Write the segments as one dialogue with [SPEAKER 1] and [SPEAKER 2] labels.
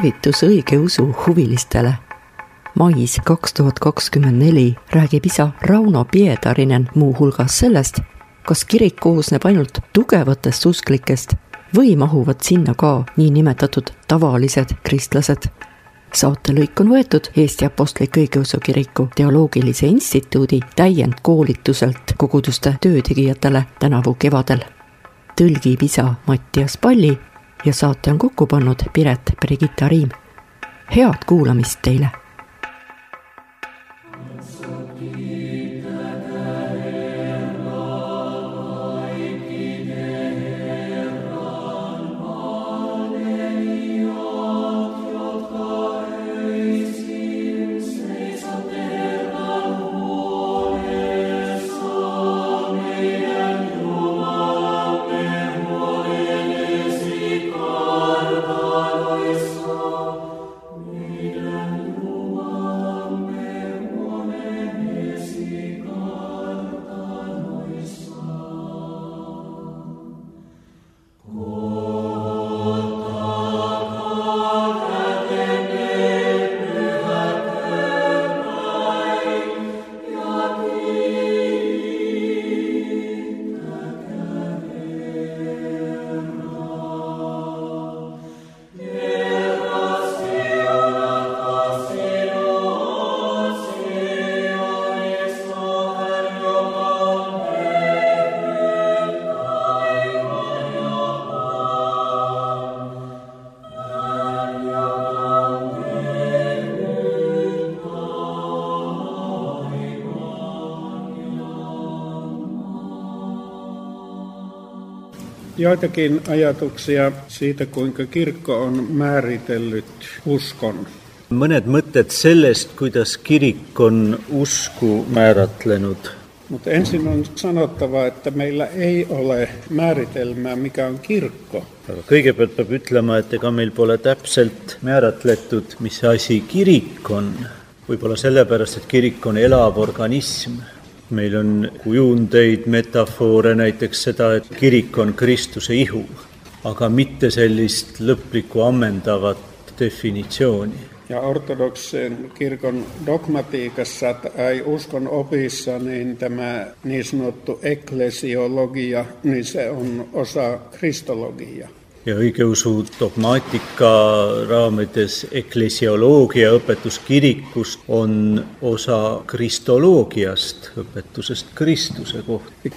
[SPEAKER 1] tervitus õigeusu huvilistele. mais kaks tuhat kakskümmend neli räägib isa Rauno Piedarinen muuhulgas sellest, kas kirik koosneb ainult tugevatest usklikest või mahuvad sinna ka niinimetatud tavalised kristlased. saatelõik on võetud Eesti Apostlik-Õigeusu Kiriku Teoloogilise Instituudi täiendkoolituselt koguduste töötegijatele tänavu kevadel. tõlgib isa Mattias Palli ja saate on kokku pannud Piret Brigitta Riim. head kuulamist teile
[SPEAKER 2] joitakin ajatuksia siitä, kuinka kirkko on määritellyt uskon.
[SPEAKER 3] mõned mõtted sellest, kuidas kirik on usku määratlenud.
[SPEAKER 2] Mutta ensin on sanottava, että meillä ei ole määritelmää, mikä on kirkko.
[SPEAKER 3] aga kõigepealt peab ütlema, et ega meil pole täpselt määratletud, mis asi kirik on. võib-olla sellepärast, et kirik on elav organism meil on kujundeid, metafoore, näiteks seda, et kirik on Kristuse ihu, aga mitte sellist lõplikku ammendavat definitsiooni.
[SPEAKER 2] Ja ortodoksen kirkon dogmatiikassa tai uskon opissa, niin tämä niin sanottu eklesiologia, niin se on osa kristologiaa
[SPEAKER 3] ja õigeusu dogmaatika raamides eklesioloogia õpetus kirikust on osa kristoloogiast, õpetusest Kristuse kohta.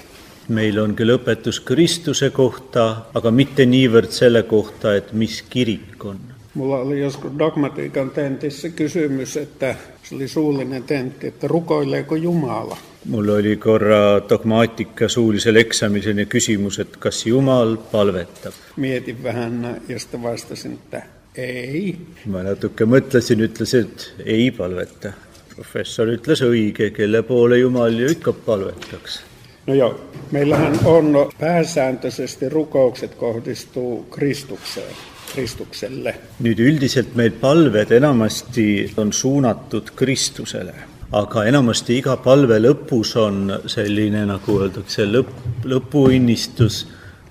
[SPEAKER 3] meil on küll õpetus Kristuse kohta, aga mitte niivõrd selle kohta, et mis kirik on.
[SPEAKER 2] Mulla oli joskus dogmatiikan tentissä kysymys, että se oli suullinen tentti, että rukoileeko Jumala?
[SPEAKER 3] Mul oli korra dogmaatika suulisel eksamil selline küsimus, et kas Jumal palvetab.
[SPEAKER 2] mietin vähän ja sitten vastasin, että ei.
[SPEAKER 3] ma natuke mõtlesin, ütlesin, et ei palveta. professor ütles õige, kelle poole Jumal ju ikka palvetaks.
[SPEAKER 2] No joo, meillähän on pääsääntöisesti rukoukset kohdistuu Kristukseen. Kristukselle.
[SPEAKER 3] nüüd üldiselt meil palved enamasti on suunatud Kristusele aga enamasti iga palve lõpus on selline, nagu öeldakse, lõpp, lõpuinnistus,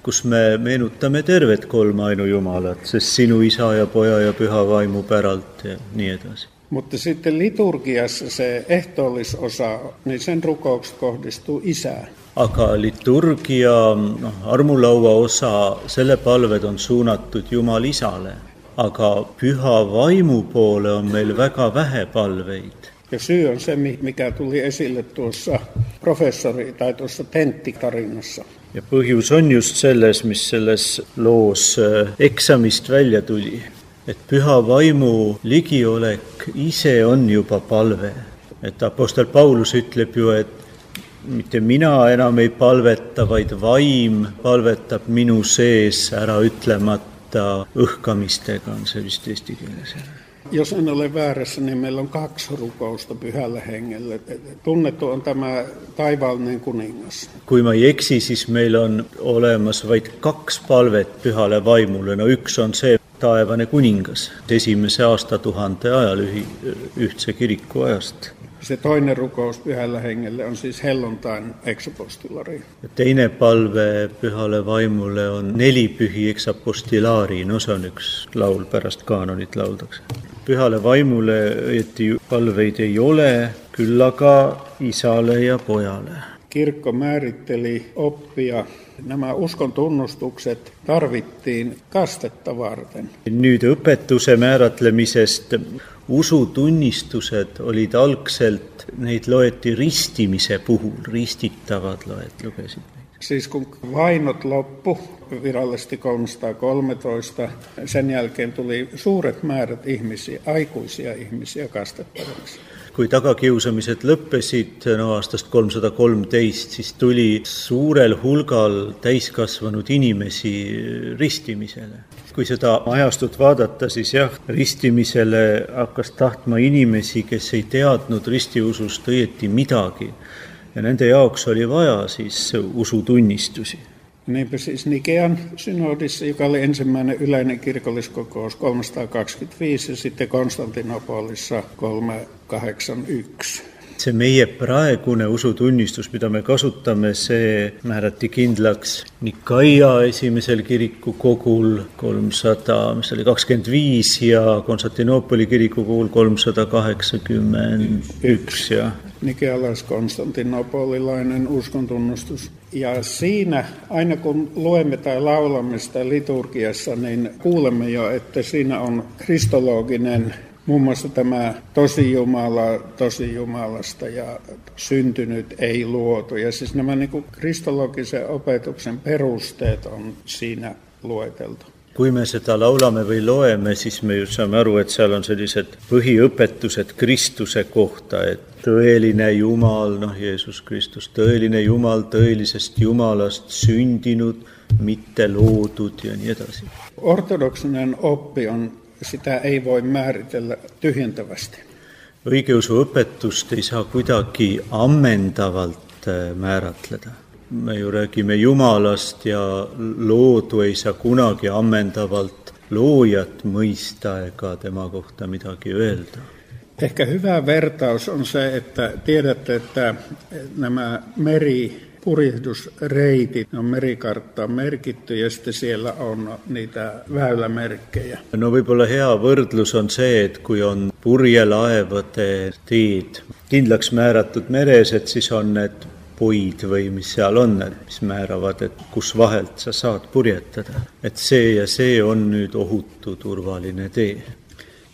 [SPEAKER 3] kus me meenutame tervet kolmainu Jumalat, sest sinu isa ja poja ja püha vaimu päralt ja nii edasi.
[SPEAKER 2] Mutta sitten liturgiassa se ehtoollisosa, niin sen rukoukset kohdistuu isään.
[SPEAKER 3] aga liturgia, noh, armulaua osa, selle palved on suunatud Jumal isale, aga püha vaimu poole on meil väga vähe palveid
[SPEAKER 2] ja syy on se, mikä tuli esille tuossa professori tai tuossa tenttitarinassa.
[SPEAKER 3] ja põhjus on just selles, mis selles loos äh, eksamist välja tuli, et püha vaimu ligiolek ise on juba palve. et Apostel Paulus ütleb ju, et mitte mina enam ei palveta, vaid vaim palvetab minu sees ära ütlemata õhkamistega, on see vist eesti keeles
[SPEAKER 2] jos en ole väärässä, niin meillä on kaksi rukousta pyhälle hengelle. Tunnettu on tämä taivaallinen kuningas.
[SPEAKER 3] Kui ma ei eksi, siis meil on olemas vaid kaks palvet pühale vaimule. No üks on see taevane kuningas esimese aastatuhande ajal ühtse kiriku ajast.
[SPEAKER 2] Se toinen rukous pyhällä hengelle on siis helluntain eksapostulari.
[SPEAKER 3] teine palve pühale vaimule on neli pühi eksapostilaari, no see on üks laul, pärast kaanonit lauldakse. pühale vaimule õieti palveid ei ole, küll aga isale ja pojale.
[SPEAKER 2] Kirkko määritteli oppia. Nämä uskon tunnustukset tarvittiin kastetta varten.
[SPEAKER 3] nüüd õpetuse määratlemisest, usutunnistused olid algselt, neid loeti ristimise puhul, ristitavad loed, lugesid neid.
[SPEAKER 2] Siis kun vainot loppu virallisesti 313, sen jälkeen tuli suuret määrät ihmisiä, aikuisia ihmisiä kastettavaksi.
[SPEAKER 3] Kui tagakiusamised lõppesid no aastast kolmsada kolmteist, siis tuli suurel hulgal täiskasvanud inimesi ristimisele. kui seda ajastut vaadata, siis jah, ristimisele hakkas tahtma inimesi, kes ei teadnud ristiusust õieti midagi. ja nende jaoks oli vaja siis usutunnistusi
[SPEAKER 2] Niinpä siis Nikean synodissa, joka oli ensimmäinen yleinen kirkolliskokous 325 ja sitten Konstantinopolissa 381.
[SPEAKER 3] see meie praegune usutunnistus, mida me kasutame, see määrati kindlaks Nikaia esimesel kirikukogul kolmsada, mis oli kakskümmend viis ja Konstantinoopoli kirikukogul kolmsada kaheksakümmend üks ja
[SPEAKER 2] Nikealais-konstantinopolilainen uskontunnustus. Ja siinä, aina kun luemme tai laulamme sitä liturgiassa, niin kuulemme jo, että siinä on kristologinen Muun muassa tämä tosi Jumala, tosi Jumalasta ja syntynyt ei luotu. Ja siis nämä niin kristologisen opetuksen perusteet on siinä lueteltu.
[SPEAKER 3] Kui me seda laulame või loeme, siis me ju saame aru, et seal on sellised põhiõpetused Kristuse kohta, et tõeline Jumal, noh, Jeesus Kristus, tõeline Jumal tõelisest Jumalast sündinud, mitte loodud ja nii edasi.
[SPEAKER 2] Ortodoksinen oppi on, sitä ei voi määritellä tyhjentävästi.
[SPEAKER 3] õigeusu õpetust ei saa kuidagi ammendavalt äh, määratleda me ju räägime Jumalast ja loodu ei saa kunagi ammendavalt loojat mõista ega tema kohta midagi öelda.
[SPEAKER 2] Ehkä hyvä vertaus on se, että tiedätte, että nämä meri purjehdusreitit on merikarttaan merkitty ja sitten siellä on niitä väylämerkkejä.
[SPEAKER 3] no võib-olla hea võrdlus on see, et kui on purjelaevade teed kindlaks määratud meres, et siis on need puid või mis seal on, et mis määravad, et kus vahelt sa saad purjetada. et see ja see on nüüd ohutu turvaline tee.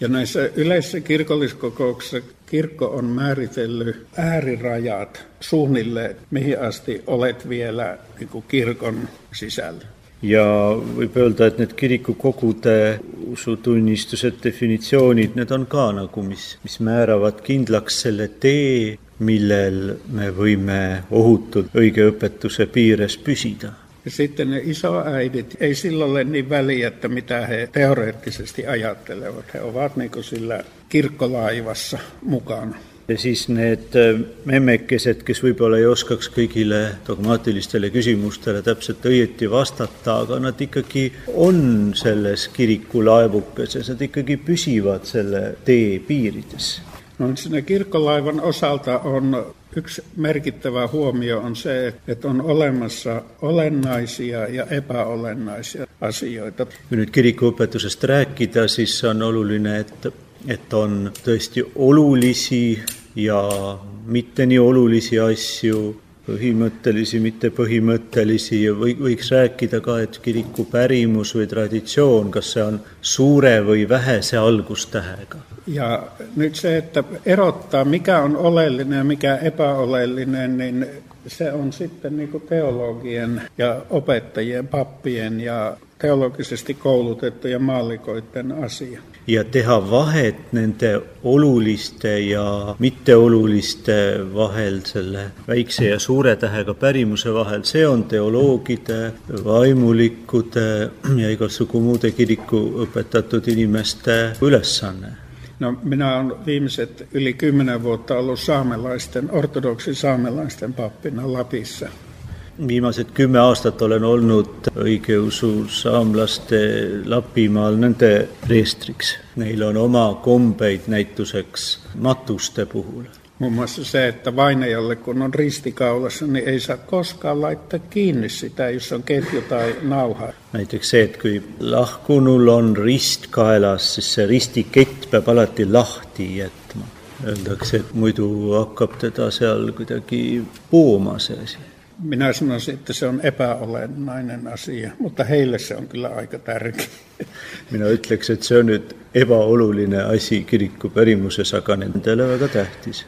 [SPEAKER 2] Ja näissä yleisissä kirkolliskokouksissa kirkko on määritellyt äärirajat suunnilleen, mihin asti olet vielä niin kuin kirkon sisällä.
[SPEAKER 3] ja võib öelda, et need kirikukogude usutunnistused, definitsioonid, need on ka nagu, mis, mis määravad kindlaks selle tee, millel me võime ohutult õige õpetuse piires püsida.
[SPEAKER 2] Ja sitten ne isoäidit, ei sillä ole niin väliä, että mitä he teoreettisesti ajattelevat. He ovat niin kuin sillä kirkkolaivassa mukana.
[SPEAKER 3] ja siis need äh, memmekesed, kes võib-olla ei oskaks kõigile dogmaatilistele küsimustele täpselt õieti vastata, aga nad ikkagi on selles kiriku laevukeses, nad ikkagi püsivad selle tee piirides
[SPEAKER 2] No siinä kirkkolaivan osalta on yksi merkittävä huomio on se, että on olemassa olennaisia ja epäolennaisia asioita.
[SPEAKER 3] kui nüüd kirikuõpetusest rääkida, siis on oluline, et, et on tõesti olulisi ja mitte nii olulisi asju, põhimõttelisi, mitte põhimõttelisi ja või, võiks rääkida ka, et kiriku pärimus või traditsioon, kas see on suure või vähese algustähega.
[SPEAKER 2] Ja nyt se, että erottaa mikä on oleellinen ja mikä epäoleellinen, niin se on sitten niin kuin teologien ja opettajien, pappien ja teologisesti koulutettujen maallikoiden asia.
[SPEAKER 3] Ja teha vahet nende oluliste ja mitteoluliste vahel, selle väikse ja suure tähega pärimuse vahel, see on teoloogide, vaimulikkude ja igasugu muude kiriku õpetatud inimeste ülesanne
[SPEAKER 2] No minä olen viimeiset yli kymmenen vuotta ollut saamelaisten, ortodoksi saamelaisten pappina Lapissa.
[SPEAKER 3] Viimased kümme aastat olen olnud õigeusu saamlaste Lapimaal nende preestriks. Neil on oma kombeid näituseks matuste puhul.
[SPEAKER 2] Muun muassa se, että vainajalle kun on ristikaulassa, niin ei saa koskaan laittaa kiinni sitä, jos on ketju tai nauha.
[SPEAKER 3] näiteks see, et kui lahkunul on rist kaelas, siis see ristikett peab alati lahti jätma. Öeldakse, et muidu hakkab teda seal kuidagi pooma see asi.
[SPEAKER 2] Minä sanoisin, että se on epäolennainen asia, mutta heille se on kyllä aika tärkeä.
[SPEAKER 3] mina ütleks, et see on nüüd ebaoluline asi kiriku pärimuses, aga nendele väga tähtis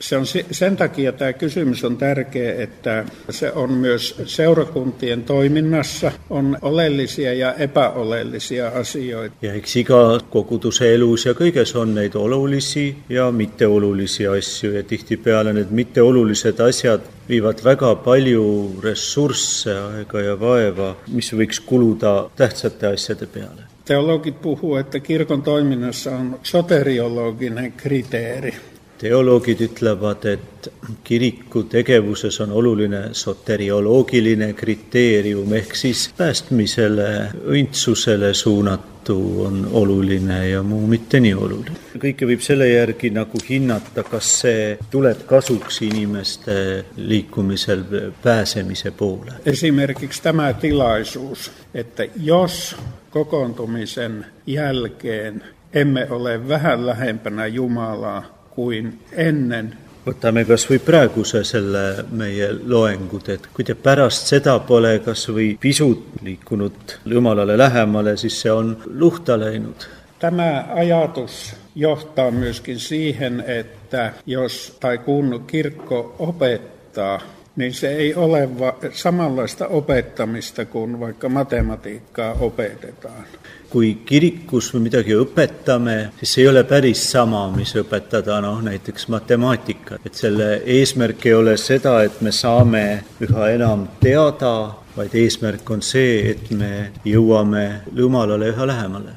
[SPEAKER 2] Se on sen takia tämä kysymys on tärkeä, että se on myös seurakuntien toiminnassa on oleellisia ja epäoleellisia asioita.
[SPEAKER 3] ja eks iga koguduse elus ja kõiges on neid olulisi ja mitteolulisi asju ja tihtipeale need mitteolulised asjad viivad väga palju ressursse, aega ja vaeva, mis võiks kuluda tähtsate asjade peale.
[SPEAKER 2] Teologit puhuu, että kirkon toiminnassa on soteriologinen kriteeri.
[SPEAKER 3] Teoloogid ütlevad, et kiriku tegevuses on oluline soterioloogiline kriteerium ehk siis päästmisele, õndsusele suunatu on oluline ja muu mitte nii oluline. kõike võib selle järgi nagu hinnata, kas see tuleb kasuks inimeste liikumisel pääsemise poole.
[SPEAKER 2] Esimerkiksi tämä tilaisuus, että jos kokoontumisen jälkeen emme ole vähän lähempänä Jumalaa, kuin ennen.
[SPEAKER 3] võtame kas või praeguse selle meie loengud, et kui te pärast seda pole kas või pisut liikunud Jumalale lähemale, siis see on luhta läinud.
[SPEAKER 2] Tämä ajatus johtaa myöskin siihen, että jos tai kun kirkko opettaa, niin se ei ole samanlaista opettamista kuin vaikka matematiikkaa opetetaan
[SPEAKER 3] kui kirikus me midagi õpetame, siis see ei ole päris sama, mis õpetada noh, näiteks matemaatikat, et selle eesmärk ei ole seda, et me saame üha enam teada, vaid eesmärk on see, et me jõuame Jumalale üha lähemale.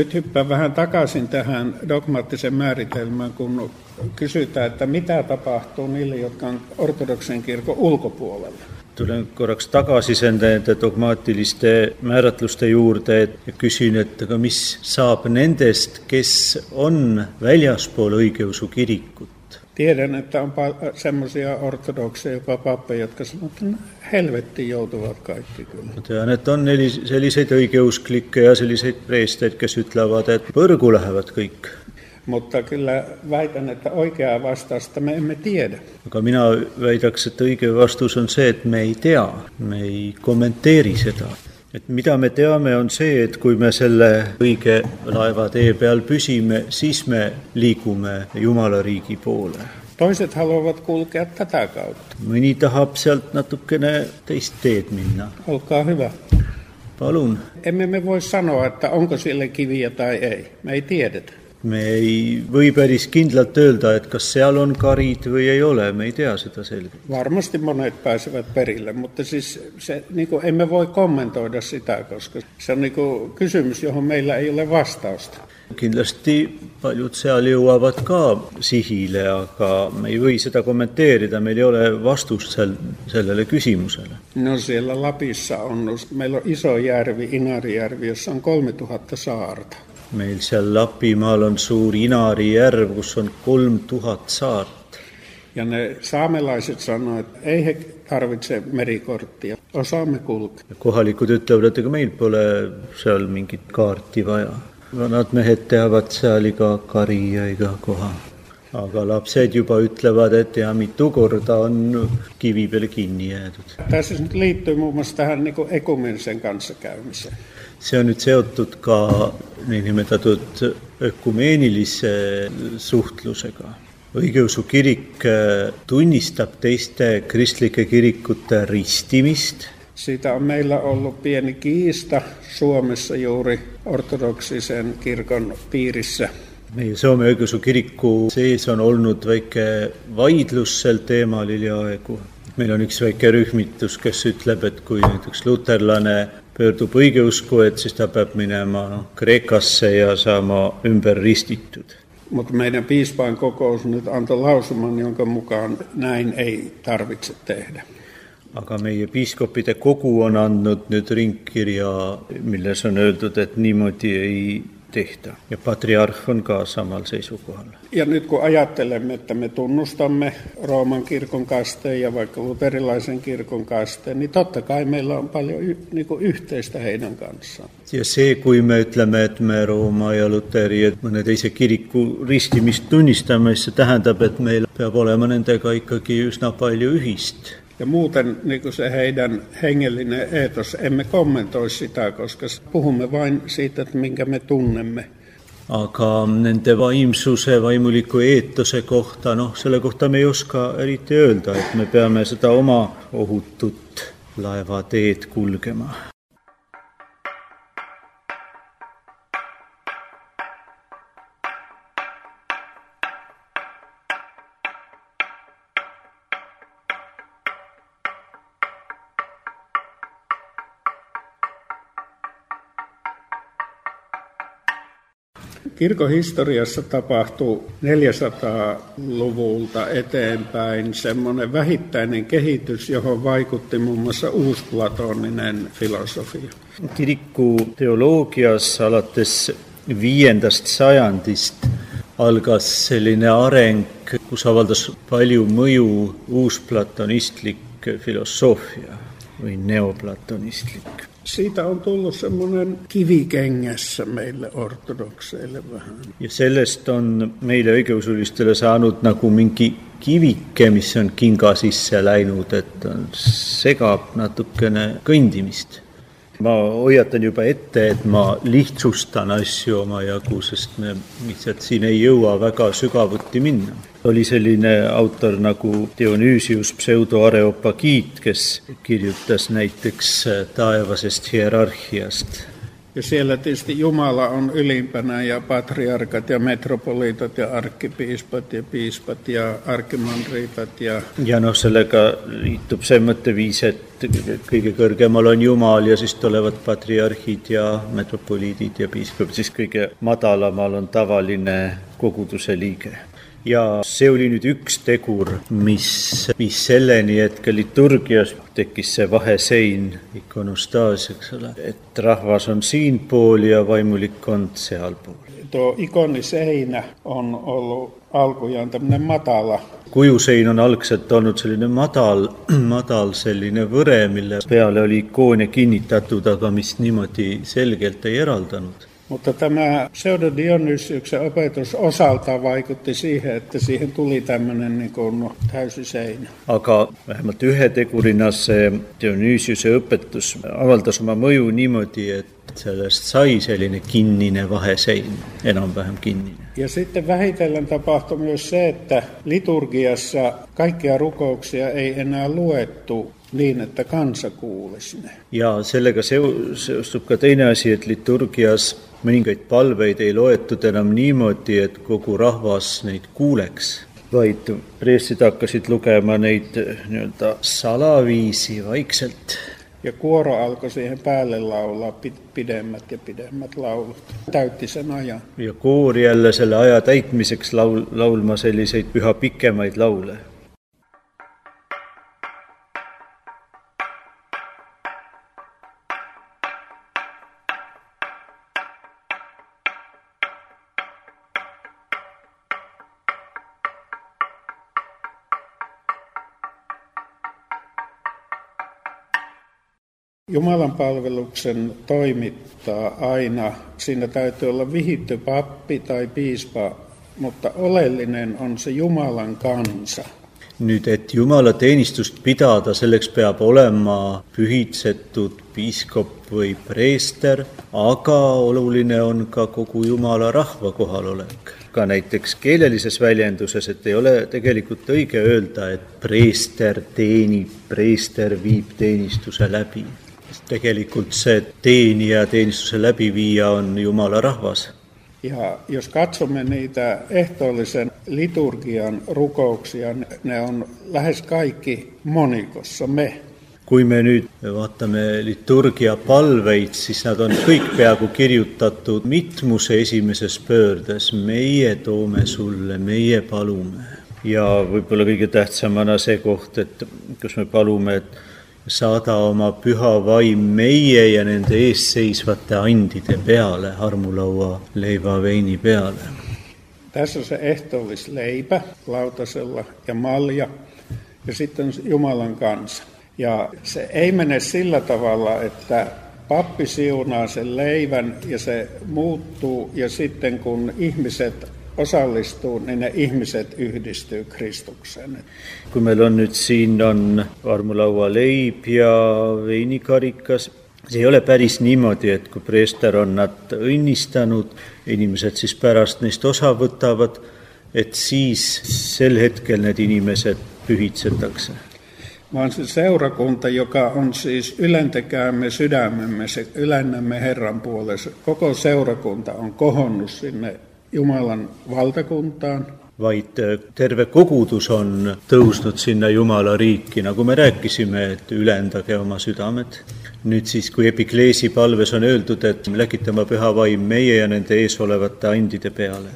[SPEAKER 2] Nyt hyppään vähän takaisin tähän dogmaattisen määritelmään, kun kysytään, että mitä tapahtuu niille, jotka on ortodoksen kirkon ulkopuolella.
[SPEAKER 3] tulen korraks tagasi nende dogmaatiliste määratluste juurde ja küsin, et aga mis saab nendest, kes on väljaspool õigeusu kirikut?
[SPEAKER 2] Tiedän, että on semmoisia ortodokseja, jopa pappeja, jotka sanovat, että helvettiin joutuvat kaikki kyllä.
[SPEAKER 3] ma tean, et on selliseid õigeusklikke ja selliseid preesteid, kes ütlevad, et põrgu lähevad kõik.
[SPEAKER 2] Mutta kyllä väitän, että oikeaa vastausta me emme tiedä.
[SPEAKER 3] aga mina väidaks, et õige vastus on see, et me ei tea, me ei kommenteeri seda et mida me teame, on see, et kui me selle õige laevatee peal püsime, siis me liigume Jumala riigi poole.
[SPEAKER 2] Toiset haluavat kulkea tätä kautta.
[SPEAKER 3] mõni tahab sealt natukene teist teed minna.
[SPEAKER 2] Olkaa hyvä.
[SPEAKER 3] palun.
[SPEAKER 2] emme me voi sanoa, että onko sille kiviä tai ei. Me ei tiedetä.
[SPEAKER 3] me ei või päris kindlalt öelda, et kas seal on karid või ei ole, me ei tea seda selgelt.
[SPEAKER 2] Varmasti monet pääsevät perille, mutta siis se, niin kuin, emme voi kommentoida sitä, koska se on niin kuin, kysymys, johon meillä ei ole vastausta.
[SPEAKER 3] Kindlasti paljud seal jõuavad ka sihile, aga me ei või seda kommenteerida, meil ei ole vastust sel, sellele küsimusele.
[SPEAKER 2] no siellä Lapissa on, meillä on iso järvi, Inarijärvi, jossa on 3000 saarta
[SPEAKER 3] meil seal Lapimaal on suur Inari järv, kus on kolm tuhat saart.
[SPEAKER 2] ja ne saamelaiset sanoo, et ei he tarvitse merikorttia, osaamme kulkea.
[SPEAKER 3] kohalikud ütlevad, et ega meil pole seal mingit kaarti vaja. Vanad mehed teavad seal iga kari ja iga koha. aga lapsed juba ütlevad, et ja mitu korda on kivi peale kinni jäädud.
[SPEAKER 2] Siis nyt liittyy muun muassa tähän niin ekumenisen kanssakäymiseen.
[SPEAKER 3] see on nüüd seotud ka niinimetatud ökumeenilise suhtlusega. õigeusu kirik tunnistab teiste kristlike kirikute ristimist
[SPEAKER 2] Siitä on meillä ollut pieni kiista Suomessa juuri ortodoksisen kirkon piirissä.
[SPEAKER 3] meie Soome õigeusu kiriku sees on olnud väike vaidlus sel teemal hiljaaegu. meil on üks väike rühmitus, kes ütleb, et kui näiteks luterlane pöördub õigeusku, et siis ta peab minema noh, Kreekasse ja saama ümber ristitud.
[SPEAKER 2] Mutta meidän piispain kokous nyt antoi lausuman, jonka mukaan näin ei tarvitse tehdä.
[SPEAKER 3] Aga meie piiskopide kogu on andnud nüüd ringkirja, milles on öeldud, et niimoodi ei tehtä. Ja patriarh on ka samal seisukohal.
[SPEAKER 2] Ja nyt kun ajattelemme, että me tunnustamme Rooman kirkon kasteen ja vaikka luterilaisen kirkon kasteen, niin totta kai meillä on paljon y- niin kuin yhteistä heidän kanssaan.
[SPEAKER 3] ja see, kui me ütleme, et me Rooma ja Luteri ja mõne teise kiriku ristimist tunnistame, siis see tähendab, et meil peab olema nendega ikkagi üsna palju ühist
[SPEAKER 2] Ja muuten niin kuin se heidän hengellinen eetos, emme kommentoi sitä, koska puhumme vain siitä, että minkä me tunnemme.
[SPEAKER 3] aga nende vaimsuse, vaimuliku eetose kohta, noh, selle kohta me ei oska eriti öelda, et me peame seda oma ohutut laevateed kulgema.
[SPEAKER 2] Kirkon historiassa tapahtuu 400-luvulta eteenpäin semmoinen vähittäinen kehitys, johon vaikutti muun muassa uusplatoninen filosofia.
[SPEAKER 3] kiriku teoloogias alates viiendast sajandist algas selline areng, kus avaldas palju mõju uusplatonistlik filosoofia või neoplatonistlik
[SPEAKER 2] Siitä on tullut semmoinen kivikengässä meille ortodokseille vähän.
[SPEAKER 3] ja sellest on meile õigeusulistele saanud nagu mingi kivike, mis on kinga sisse läinud, et on, segab natukene kõndimist. ma hoiatan juba ette, et ma lihtsustan asju omajagu, sest me lihtsalt siin ei jõua väga sügavuti minna. Oli selline autor nagu Dionüüsius pseudoareopagiit, kes kirjutas näiteks taevasest hierarhiast.
[SPEAKER 2] Ja siellä tietysti Jumala on ylimpänä ja patriarkat ja metropoliitat ja arkkipiispat ja piispat ja arkimandriitat ja
[SPEAKER 3] ja noh, sellega liitub see mõtteviis, et kõige kõrgemal on Jumal ja siis tulevad patriarhid ja metropoliidid ja piiskopid, siis kõige madalamal on tavaline koguduse liige ja see oli nüüd üks tegur, mis viis selleni, et ka liturgias tekkis see vahesein, ikonostaas, eks ole, et rahvas on siinpool ja vaimulikkond sealpool.
[SPEAKER 2] tuo ikoniseinä on ollut alkujaan tämmöinen matala.
[SPEAKER 3] kujusein on algselt olnud selline madal, madal selline võre, mille peale oli ikoone kinnitatud, aga mis niimoodi selgelt ei eraldanud
[SPEAKER 2] Mutta tämä pseudo Dionysiuksen opetus osaltaan vaikutti siihen, että siihen tuli tämmöinen niin kuin täysi seinä.
[SPEAKER 3] aga vähemalt ühe tegurina see Dionüüsiuse õpetus avaldas oma mõju niimoodi, et sellest sai selline kinnine vahesein, enam-vähem kinnine.
[SPEAKER 2] Ja sitten vähitellen tapahtui myös se, että liturgiassa kaikkia rukouksia ei enää luettu niin, että kansa kuulisi ne.
[SPEAKER 3] ja sellega seo-, seostub ka teine asi, et liturgias mõningaid palveid ei loetud enam niimoodi, et kogu rahvas neid kuuleks, vaid preestrid hakkasid lugema neid nii-öelda salaviisi vaikselt
[SPEAKER 2] Ja kuoro alkoi siihen päälle laulaa pid- pidemmät ja pidemmät laulut. Täytti sen ajan.
[SPEAKER 3] ja koor jälle selle aja täitmiseks laul, laulma selliseid üha pikemaid laule.
[SPEAKER 2] Jumalan palveluksen toimittaa aina, siinä täytyy olla vihitty pappi tai piispa mutta oleellinen on se Jumalan kansa.
[SPEAKER 3] nüüd, et jumalateenistust pidada, selleks peab olema pühitsetud piiskop või preester, aga oluline on ka kogu jumala rahva kohalolek. ka näiteks keelelises väljenduses, et ei ole tegelikult õige öelda, et preester teenib, preester viib teenistuse läbi. Tegelikult see teenija, teenistuse läbiviija on jumala rahvas
[SPEAKER 2] ja jos katsomme niitä ehtoollisen liturgian rukouksia, ne on lähes kaikki monikossa me.
[SPEAKER 3] kui me nüüd vaatame liturgia palveid, siis nad on kõik peaaegu kirjutatud mitmuse esimeses pöördes, meie toome sulle, meie palume. ja võib-olla kõige tähtsamana see koht, et kus me palume, et saada oma püha vaim meie ja nende eesseisvate andide peale, armulaua leiva veini peale.
[SPEAKER 2] Tässä on se ehtoollisleipä lautasella ja malja ja sitten Jumalan kanssa. Ja se ei mene sillä tavalla, että pappi siunaa sen leivän ja se muuttuu ja sitten kun ihmiset osallistuu, niin ne ihmiset yhdistyy Kristukseen.
[SPEAKER 3] kui meil on nüüd siin on armulaua leib ja veinikarikas, see ei ole päris niimoodi, et kui preester on nad õnnistanud, inimesed siis pärast neist osa võtavad, et siis sel hetkel need inimesed pühitsetakse
[SPEAKER 2] vaan se seurakunta, joka on siis ylentäkäämme sydämemme, se ylennämme Herran puolesta. Koko seurakunta on kohonnut sinne Jumalan valtakuntaan.
[SPEAKER 3] vaid äh, terve kogudus on tõusnud sinna Jumala riiki, nagu me rääkisime, et ülendage oma südamed. nüüd siis, kui epikleesi palves on öeldud, et läkitama püha vaim meie ja nende ees olevate andide peale.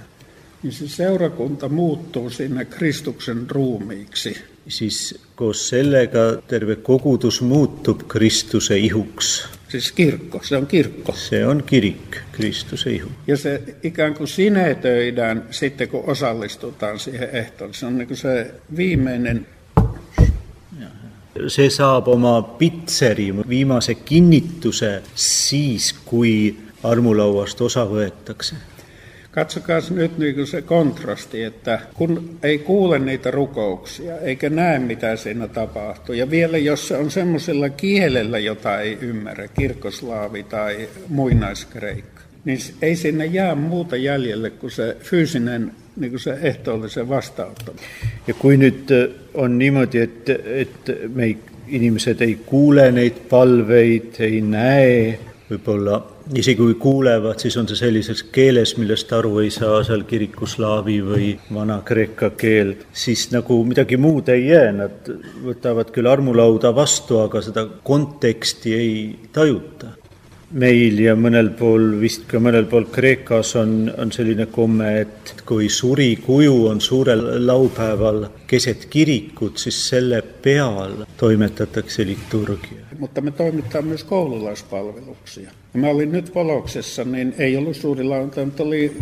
[SPEAKER 2] niin se seurakunta muuttuu sinne Kristuksen ruumiiksi.
[SPEAKER 3] siis koos sellega terve kogudus muutub Kristuse ihuks
[SPEAKER 2] Siis kirkko, se on kirkko.
[SPEAKER 3] see on kirik, Kristuse ihu.
[SPEAKER 2] Ja se ikään kuin sinetöidään sitten, kun osallistutaan siihen ehtoon. Se on niin kuin se viimeinen
[SPEAKER 3] see saab oma pitseri, viimase kinnituse siis, kui armulauast osa võetakse.
[SPEAKER 2] Katsokaa nyt niin se kontrasti, että kun ei kuule niitä rukouksia, eikä näe mitä siinä tapahtuu, ja vielä jos se on semmoisella kielellä, jota ei ymmärrä, kirkoslaavi tai muinaiskreikka, niin ei sinne jää muuta jäljelle kuin se fyysinen niin kuin se ehtoollisen vastaanottaminen.
[SPEAKER 3] ja kui äh, on niimoodi, et, et me ei, inimesed ei kuule neid palveid, ei näe, võib-olla isegi kui kuulevad, siis on see sellises keeles, millest aru ei saa, seal kirikuslaavi või vana-kreeka keel, siis nagu midagi muud ei jää, nad võtavad küll armulauda vastu, aga seda konteksti ei tajuta meil ja mõnel pool, vist ka mõnel pool Kreekas on, on selline komme, et kui surikuju on suurel laupäeval keset kirikut, siis selle peal toimetatakse liturgia.
[SPEAKER 2] Mutta me toimitaan myös koululaispalveluksia. Ja mä olin nyt Poloksessa, niin ei ollut suuri lauantai, mutta oli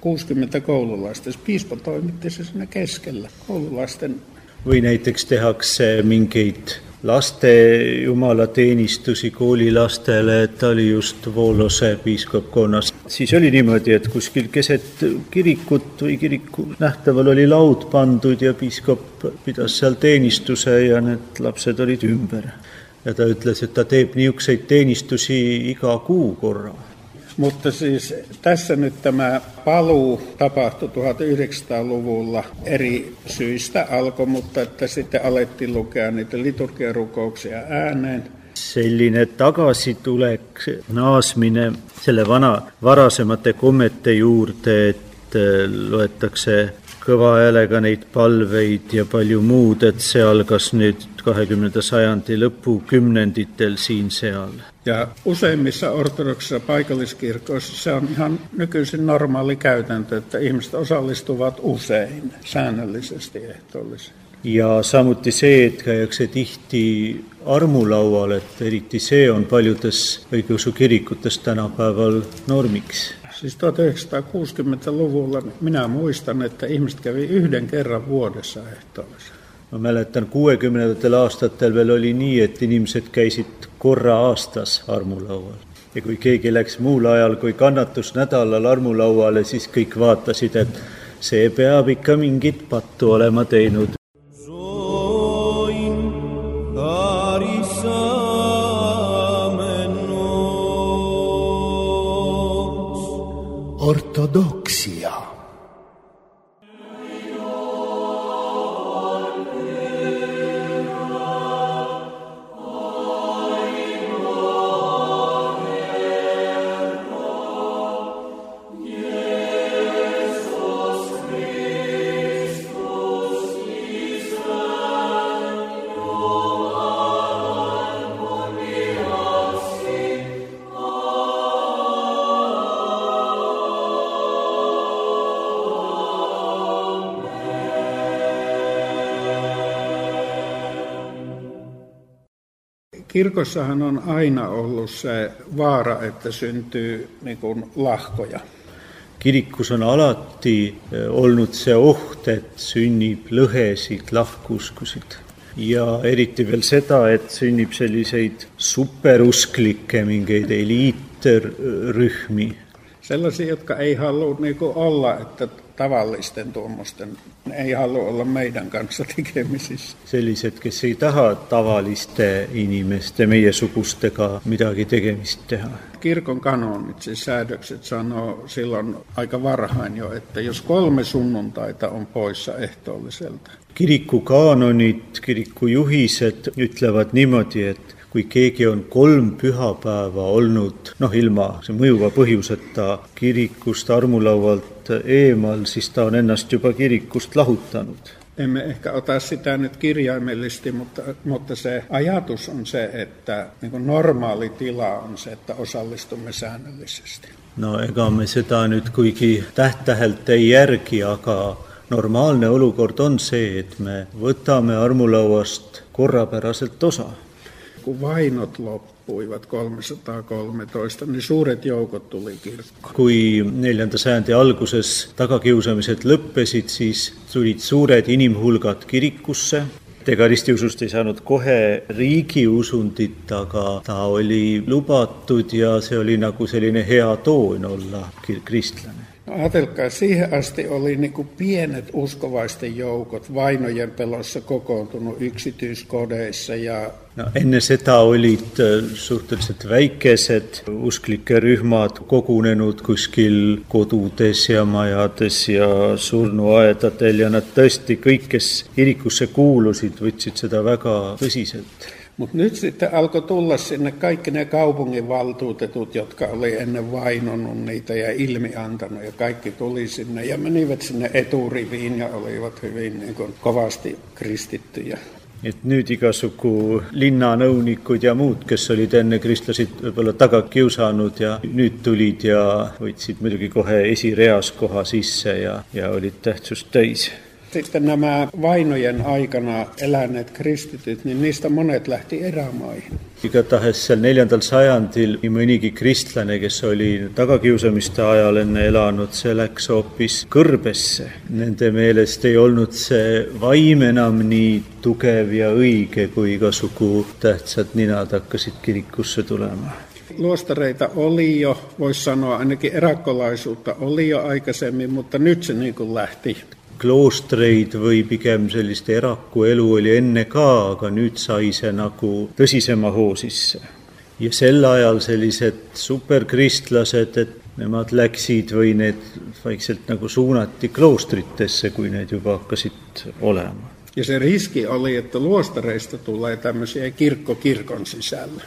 [SPEAKER 2] 60 koululaista. Piispa toimitti se siinä keskellä. Koululaisten
[SPEAKER 3] või näiteks tehakse mingeid laste jumalateenistusi koolilastele, et ta oli just Voolose piiskopkonnas. siis oli niimoodi, et kuskil keset kirikut või kiriku nähtaval oli laud pandud ja piiskop pidas seal teenistuse ja need lapsed olid ümber. Ja ta ütles, et ta teeb niisuguseid teenistusi iga kuu korra
[SPEAKER 2] Mutta siis tässä nyt tämä paluu tapahtui 1900-luvulla eri syistä alkoi, mutta että sitten alettiin lukea niitä liturgiarukouksia ääneen.
[SPEAKER 3] selline tagasitulek, naasmine selle vana, varasemate kommete juurde, et äh, loetakse kõva häälega neid palveid ja palju muud, et see algas nüüd kahekümnenda sajandi lõpukümnenditel siin-seal.
[SPEAKER 2] Ja useimmissa ortodoksissa paikalliskirkoissa se on ihan nykyisin normaali käytäntö, että ihmiset osallistuvat usein, säännöllisesti ehtoolliseen.
[SPEAKER 3] ja samuti see, et käiakse tihti armulaual, et eriti see on paljudes õigeusu kirikutes tänapäeval normiks
[SPEAKER 2] Siis 1960-luvulla minä muistan, että ihmiset kävi yhden kerran vuodessa ehtoollisella.
[SPEAKER 3] ma mäletan, kuuekümnendatel aastatel veel oli nii, et inimesed käisid korra aastas armulaual. ja kui keegi läks muul ajal kui kannatusnädalal armulauale, siis kõik vaatasid, et see peab ikka mingit pattu olema teinud.
[SPEAKER 4] todo
[SPEAKER 2] Kirkossahan on aina ollut se vaara, että syntyy niin kuin lahkoja.
[SPEAKER 3] kirikus on alati eh, olnud see oht, et sünnib lõhesid, lahkuskusid ja eriti veel seda, et sünnib selliseid superusklikke mingeid eliitrühmi.
[SPEAKER 2] Sellaisia, jotka ei halua niin olla, että tavallisten tuommoisten ei halua olla meidän kanssa tekemisissä.
[SPEAKER 3] sellised, kes ei taha tavaliste inimeste, meiesugustega midagi tegemist teha.
[SPEAKER 2] Kirkon kanonit, siis säädökset sanoo silloin aika varhain jo, että jos kolme sunnuntaita on poissa ehtoolliselta.
[SPEAKER 3] kiriku juhised ütlevad niimoodi, et kui keegi on kolm pühapäeva olnud noh, ilma see mõjuva põhjuseta kirikust armulaualt eemal, siis ta on ennast juba kirikust lahutanud.
[SPEAKER 2] Emme ehkä ota sitä nyt kirjaimellisesti, mutta, mutta se ajatus on se, että niin normaali tila on se, että osallistumme säännöllisesti.
[SPEAKER 3] no ega me seda nüüd kuigi täht-tähelt ei järgi, aga normaalne olukord on see, et me võtame armulauast korrapäraselt osa
[SPEAKER 2] Kun vainot loppuivat 313, niin suuret joukot tuli kirkkoon.
[SPEAKER 3] kui neljanda sajandi alguses tagakiusamised lõppesid, siis tulid suured inimhulgad kirikusse. ega ristiusust ei saanud kohe riigiusundit, aga ta oli lubatud ja see oli nagu selline hea toon olla kristlane.
[SPEAKER 2] No ajatelkaa, siihen asti oli niin kuin pienet uskovaisten joukot vainojen pelossa kokoontunut yksityiskodeissa ja
[SPEAKER 3] no enne seda olid suhteliselt väikesed usklike rühmad kogunenud kuskil kodudes ja majades ja surnuaedadel ja nad tõesti kõik, kes kirikusse kuulusid, võtsid seda väga tõsiselt
[SPEAKER 2] Mutta nyt sitten alkoi tulla sinne kaikki ne kaupunginvaltuutetut, jotka oli ennen vainonnut niitä ja ilmiantanut. Ja kaikki tuli sinne ja menivät sinne eturiviin ja olivat hyvin niin kuin kovasti kristittyjä.
[SPEAKER 3] et nüüd igasugu linnanõunikud ja muud, kes olid enne kristlasid võib-olla taga kiusanud ja nüüd tulid ja võtsid muidugi kohe esireas koha sisse ja, ja olid tähtsust täis
[SPEAKER 2] Sitten nämä vainojen aikana eläneet kristityt, niin niistä monet lähti erämaihin.
[SPEAKER 3] igatahes seal neljandal sajandil nii mõnigi kristlane, kes oli tagakiusamiste ajal enne elanud, see läks hoopis kõrbesse. Nende meelest ei olnud see vaim enam nii tugev ja õige, kui igasugu tähtsad ninad hakkasid kirikusse tulema
[SPEAKER 2] Luostareita oli jo, voisi sanoa ainakin erakkolaisuutta oli jo aikaisemmin, mutta nyt se niin kuin lähti
[SPEAKER 3] kloostreid või pigem sellist erakuelu oli enne ka, aga nüüd sai see nagu tõsisema hoo sisse. ja sel ajal sellised superkristlased, et nemad läksid või need vaikselt nagu suunati kloostritesse, kui need juba hakkasid olema.
[SPEAKER 2] Ja se riski oli, että luostareista tulee tämmöisiä kirkko kirkon sisällä.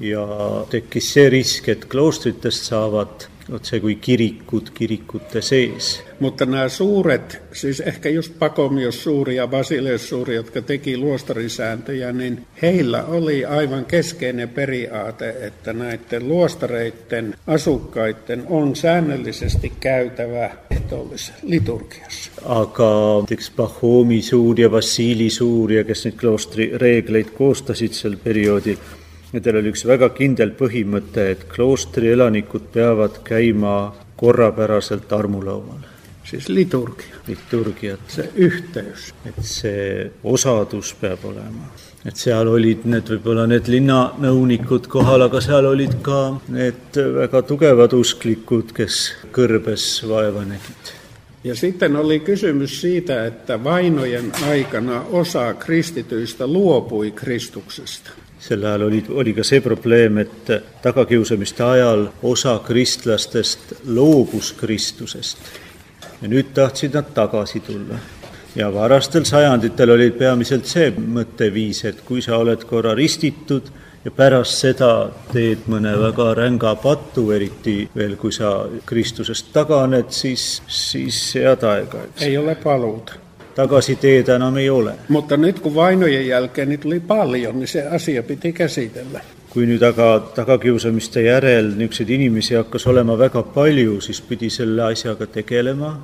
[SPEAKER 3] ja tekkis see risk, et kloostritest saavad otse kui kirikud kirikute sees.
[SPEAKER 2] Mutta nämä suuret, siis ehkä just Pakomios suuri ja Basileus suuri, jotka teki luostarisääntöjä, niin heillä oli aivan keskeinen periaate, että näiden luostareiden asukkaiden on säännöllisesti käytävä ehtoollisessa liturgiassa.
[SPEAKER 3] aga näiteks Pahomi suur ja Vassili suur ja kes neid kloostri reegleid koostasid sel perioodil, nendel oli üks väga kindel põhimõte, et kloostri elanikud peavad käima korrapäraselt armulaual
[SPEAKER 2] Siis liturgia,
[SPEAKER 3] liturgiat,
[SPEAKER 2] se yhteys.
[SPEAKER 3] et see osadus peab olema. et seal olid need võib-olla need linnanõunikud kohal, aga seal olid ka need väga tugevad usklikud, kes kõrbes vaeva nägid.
[SPEAKER 2] Ja sitten oli kysymys siitä, että vainojen aikana osa kristityistä luopui Kristuksesta.
[SPEAKER 3] Sel ajal oli, oli ka see probleem, et tagakiusamiste ajal osa kristlastest loobus Kristusest ja nüüd tahtsid nad tagasi tulla. ja varastel sajanditel oli peamiselt see mõtteviis, et kui sa oled korra ristitud ja pärast seda teed mõne väga ränga patu, eriti veel, kui sa Kristusest taganed, siis, siis head aega, eks.
[SPEAKER 2] Ei ole paluuta
[SPEAKER 3] tagasiteed enam ei ole.
[SPEAKER 2] Mutta nyt kun vainojen jälkeen niitä tuli paljon, niin se asia piti käsitellä.
[SPEAKER 3] kui nüüd aga tagakiusamiste järel niisuguseid inimesi hakkas olema väga palju, siis pidi selle asjaga tegelema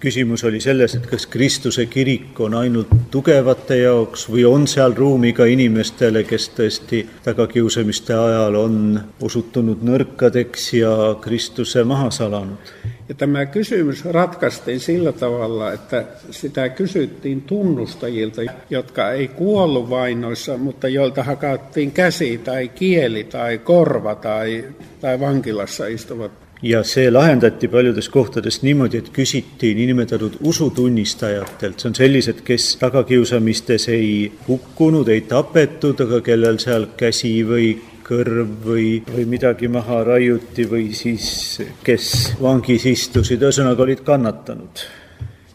[SPEAKER 3] küsimus oli selles, et kas Kristuse kirik on ainult tugevate jaoks või on seal ruumi ka inimestele, kes tõesti tagakiusamiste ajal on osutunud nõrkadeks ja Kristuse maha salanud.
[SPEAKER 2] Ja tämä kysymys ratkaistiin sillä tavalla, että sitä kysyttiin tunnustajilta, jotka ei kuollut vainoissa, mutta joilta hakattiin käsi tai kieli tai korva tai, tai vankilassa istuvat
[SPEAKER 3] ja see lahendati paljudes kohtades niimoodi, et küsiti niinimetatud usutunnistajatelt, see on sellised, kes tagakiusamistes ei hukkunud, ei tapetud, aga kellel seal käsi või kõrv või, või midagi maha raiuti või siis kes vangis istusid, ühesõnaga olid kannatanud.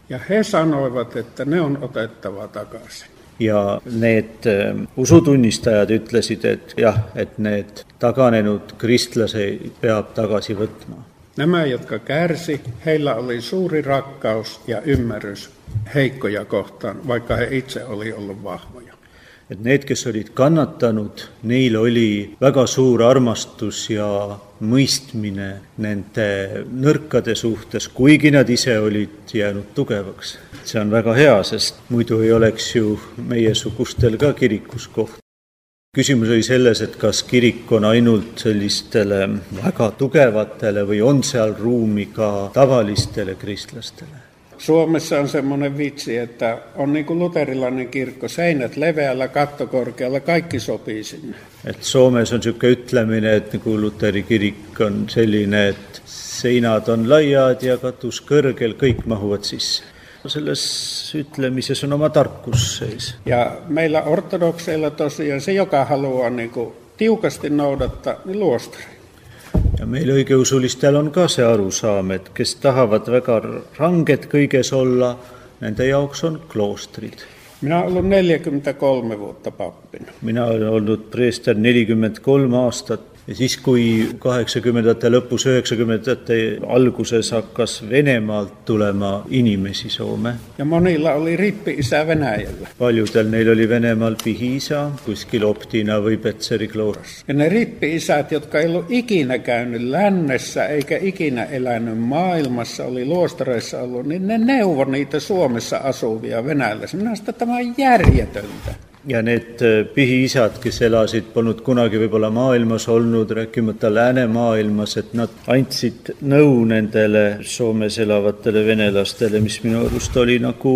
[SPEAKER 2] ja he sanoivat, että ne on otettava takaisin
[SPEAKER 3] ja need ähm, usutunnistajad ütlesid, et jah, et need taganenud kristlase peab tagasi võtma.
[SPEAKER 2] Nämä, jotka kärsi, heillä oli suuri rakkaus ja ymmärrys heikkoja kohtaan, vaikka he itse oli ollut vahvoja.
[SPEAKER 3] Et need, kes olid kannatanud, neil oli väga suur armastus ja mõistmine nende nõrkade suhtes, kuigi nad ise olid jäänud tugevaks. see on väga hea, sest muidu ei oleks ju meiesugustel ka kirikus kohta küsimus oli selles, et kas kirik on ainult sellistele väga tugevatele või on seal ruumi ka tavalistele kristlastele?
[SPEAKER 2] Suomessa on semmoinen vitsi, että on niin kuin luterilainen kirkko, seinät leveällä, katto korkealla, kaikki sopii sinne.
[SPEAKER 3] et Soomes on niisugune ütlemine, et nagu luteri kirik on selline, et seinad on laiad ja katus kõrgel, kõik mahuvad sisse. selles ütlemises on oma tarkus sees.
[SPEAKER 2] Ja meillä ortodokseilla tosiaan se, joka haluaa niin kuin tiukasti noudattaa, niin luostari
[SPEAKER 3] ja meil õigeusulistel on ka see arusaam, et kes tahavad väga ranged kõiges olla, nende jaoks on kloostrid.
[SPEAKER 2] mina olen ollut 43 vuotta pappina.
[SPEAKER 3] mina olen olnud preester nelikümmend kolm aastat ja siis, kui kaheksakümnendate lõpus, üheksakümnendate alguses hakkas Venemaalt tulema inimesi Soome.
[SPEAKER 2] ja monilla oli rippi-isä Venäjällä.
[SPEAKER 3] paljudel neil oli Venemaal pihiisa kuskil Optina või Petseri kloostris.
[SPEAKER 2] Ja ne rippi-isät, jotka ei ollut ikinä käynyt lännessä eikä ikinä elänyt maailmassa, oli luostareissa ollut, niin ne neuvo niitä Suomessa asuvia venäläisiä. Minä sitä tämä on järjetöntä
[SPEAKER 3] ja need äh, pihiisad, kes elasid, polnud kunagi võib-olla maailmas olnud, rääkimata läänemaailmas, et nad andsid nõu nendele Soomes elavatele venelastele, mis minu arust oli nagu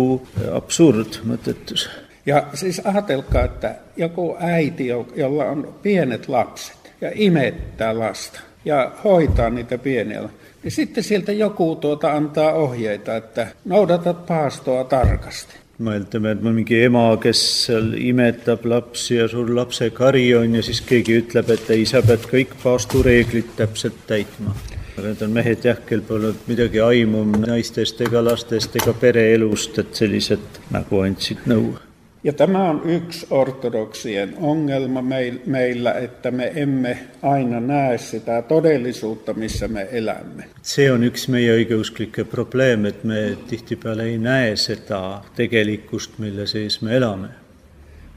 [SPEAKER 3] absurd, mõttetus.
[SPEAKER 2] Ja siis ajatelkaa, että joku äiti, jolla on pienet lapset ja imettää lasta ja hoitaa niitä pieniä, niin sitten sieltä joku tuota antaa ohjeita, että noudatat paastoa tarkasti
[SPEAKER 3] mõeldame, et mul mingi ema, kes seal imetab lapsi ja sul lapsekari on ja siis keegi ütleb, et ei, sa pead kõik paastureeglid täpselt täitma. aga need on mehed jah, kel polnud midagi aimu naistest ega lastest ega pereelust, et sellised nagu andsid nõu
[SPEAKER 2] Ja tämä on yksi ortodoksien ongelma meillä, että me emme aina näe sitä todellisuutta, missä me elämme.
[SPEAKER 3] see on üks meie õigeusklikke probleem, et me tihtipeale ei näe seda tegelikkust, mille sees me elame.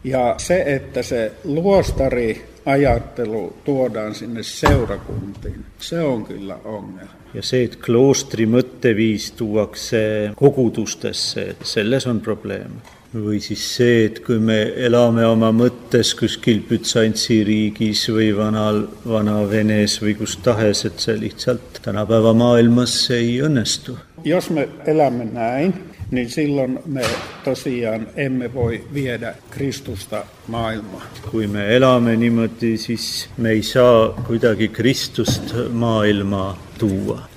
[SPEAKER 2] Ja se, että se luostari ajattelu tuodaan sinne seurakuntiin, se on kyllä ongelma.
[SPEAKER 3] ja see, et kloostri mõtteviis tuuakse kogudustesse, selles on probleem või siis see, et kui me elame oma mõttes kuskil Bütsantsi riigis või vanal, Vana-Venes või kus tahes, et see lihtsalt tänapäeva maailmas ei õnnestu.
[SPEAKER 2] Jos me elämme näin, niin silloin me tosiaan emme voi viedä Kristusta maailmaan.
[SPEAKER 3] Kui me elame niimoodi, siis me ei saa kuidagi Kristust maailma tuua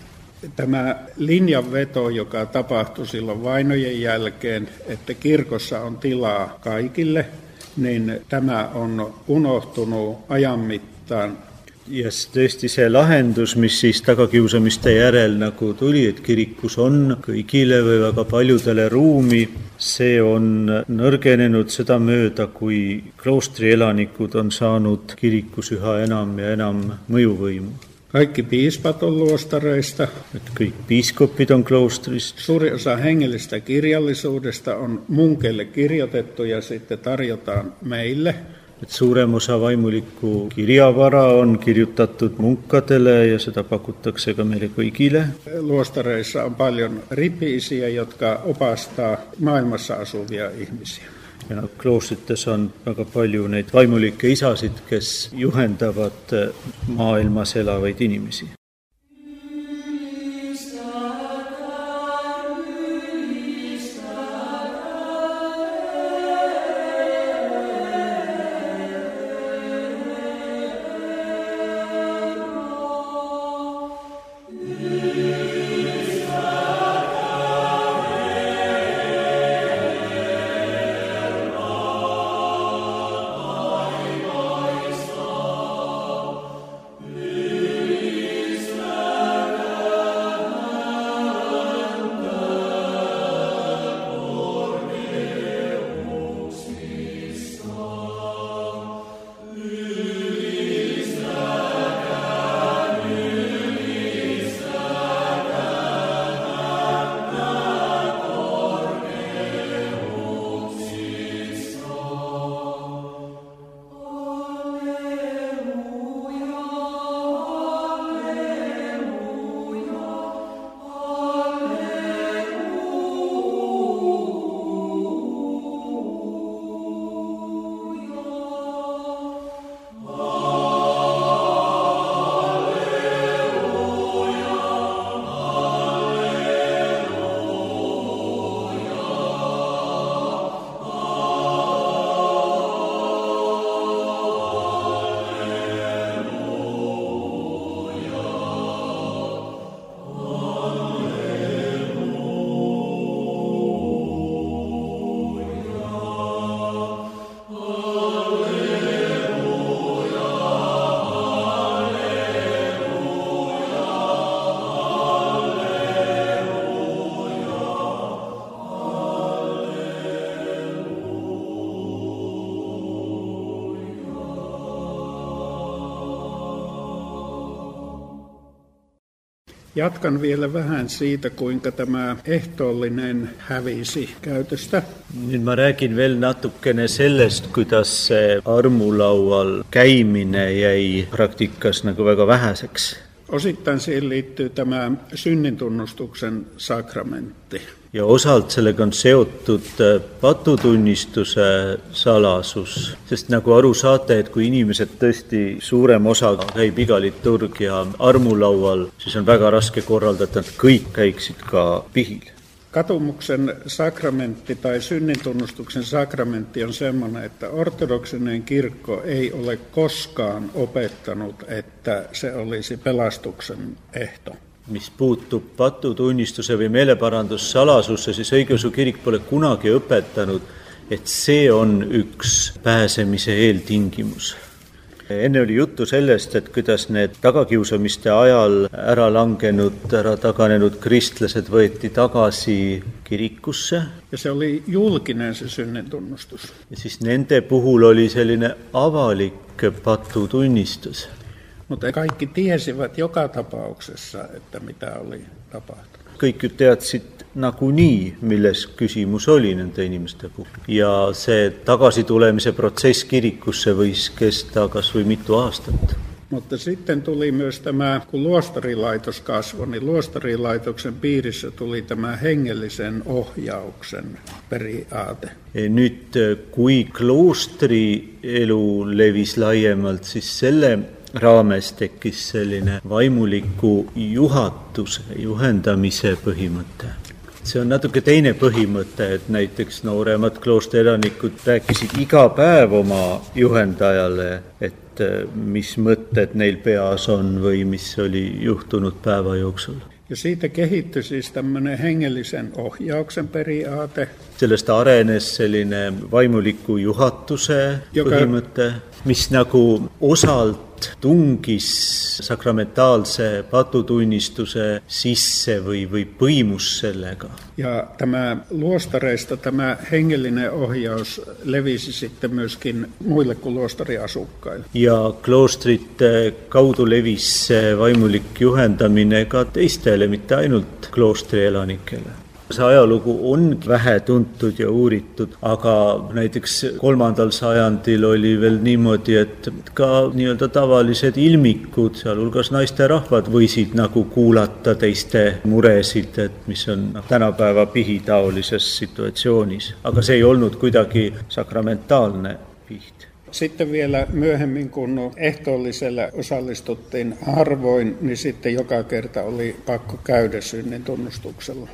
[SPEAKER 2] tämä linjanveto, joka tapahtui silloin vainojen jälkeen, että kirkossa on tilaa kaikille, niin tämä on unohtunut ajan mittaan
[SPEAKER 3] ja tõesti see lahendus, mis siis tagakiusamiste järel nagu tuli, et kirikus on kõigile või väga paljudele ruumi, see on nõrgenenud sedamööda, kui kloostri elanikud on saanud kirikus üha enam ja enam mõjuvõimu.
[SPEAKER 2] Kaikki piispat on luostareista.
[SPEAKER 3] On kloostrist.
[SPEAKER 2] Suuri osa hengellistä kirjallisuudesta on munkeille kirjoitettu ja sitten tarjotaan meille –
[SPEAKER 3] et suurem osa vaimuliku kirjavara on kirjutatud munkadele ja seda pakutakse ka meile kõigile.
[SPEAKER 2] Luostareissa on paljon ripiisiä, jotka opastaa maailmassa asuvia ihmisiä.
[SPEAKER 3] Ja kloostrites on väga palju neid vaimulikke isasid, kes juhendavad maailmas elavaid inimesi.
[SPEAKER 2] Jatkan vielä vähän siitä, kuinka tämä ehtoollinen hävisi käytöstä.
[SPEAKER 3] Nyt mä räägin veel natukene sellest, kuidas see armulaual käimine jäi praktikas nagu väga väheseks.
[SPEAKER 2] Osittain siihen liittyy tämä synnintunnustuksen sakramentti.
[SPEAKER 3] Ja osalt sellega on seotud äh, patutunnistuse salasus, sest nagu aru saate, et kui inimesed tõesti suurem osa käib iga liturgia armulaual, siis on väga raske korraldada, et kõik käiksid ka pihil
[SPEAKER 2] Katumuksen sakramentti tai synnintunnustuksen sakramentti on sellainen, että ortodoksinen kirkko ei ole koskaan opettanut, että se olisi pelastuksen ehto.
[SPEAKER 3] Mis puutub patutunnistuse või meeleparandussalasusse, siis õigeusu kirik pole kunagi õpetanud, et see on üks pääsemise eeltingimus. enne oli juttu sellest, et kuidas need tagakiusamiste ajal ära langenud, ära taganenud kristlased võeti tagasi kirikusse.
[SPEAKER 2] ja see oli julgine, see sünnitunnustus.
[SPEAKER 3] ja siis nende puhul oli selline avalik patutunnistus
[SPEAKER 2] Mutta kaikki tiesivät joka tapauksessa, että mitä oli tapahtunut.
[SPEAKER 3] kõik ju teadsid nagunii, milles küsimus oli nende inimeste puhul. ja see tagasitulemise protsess kirikusse võis kesta kas või mitu aastat.
[SPEAKER 2] Mutta sitten tuli myös tämä, kun luostarilaitos kasvoi, niin luostarilaitoksen piirissä tuli tämä hengellisen ohjauksen periaate.
[SPEAKER 3] Nyt kui kloostri elu levis laiemalt, siis selle raames tekkis selline vaimuliku juhatuse, juhendamise põhimõte. see on natuke teine põhimõte, et näiteks nooremad kloostri elanikud rääkisid iga päev oma juhendajale, et äh, mis mõtted neil peas on või mis oli juhtunud päeva jooksul.
[SPEAKER 2] Ja siitä kehittyi siis tämmöinen hengellisen ohjauksen periaate.
[SPEAKER 3] sellest arenes selline vaimuliku juhatuse
[SPEAKER 2] Joka-
[SPEAKER 3] põhimõte, mis nagu osalt tungis sakramentaalse patutunnistuse sisse või, või põimus sellega.
[SPEAKER 2] Ja tämä luostareista tämä hengellinen ohjaus levisi sitten myöskin muille kuin luostariasukkaille.
[SPEAKER 3] ja kloostrite kaudu levis vaimulik juhendamine ka teistele, mitte ainult kloostri elanikele. See ajalugu on vähe tuntud ja uuritud, aga näiteks kolmandal sajandil oli veel niimoodi, et ka nii-öelda tavalised ilmikud, sealhulgas naisterahvad, võisid nagu kuulata teiste muresid, et mis on tänapäeva pihitaolises situatsioonis. aga see ei olnud kuidagi sakramentaalne piht.
[SPEAKER 2] Sitten vielä myöhemmin, kun ehtoolliselle osallistuttiin harvoin, niin sitten joka kerta oli pakko käydä synnin tunnustuksella.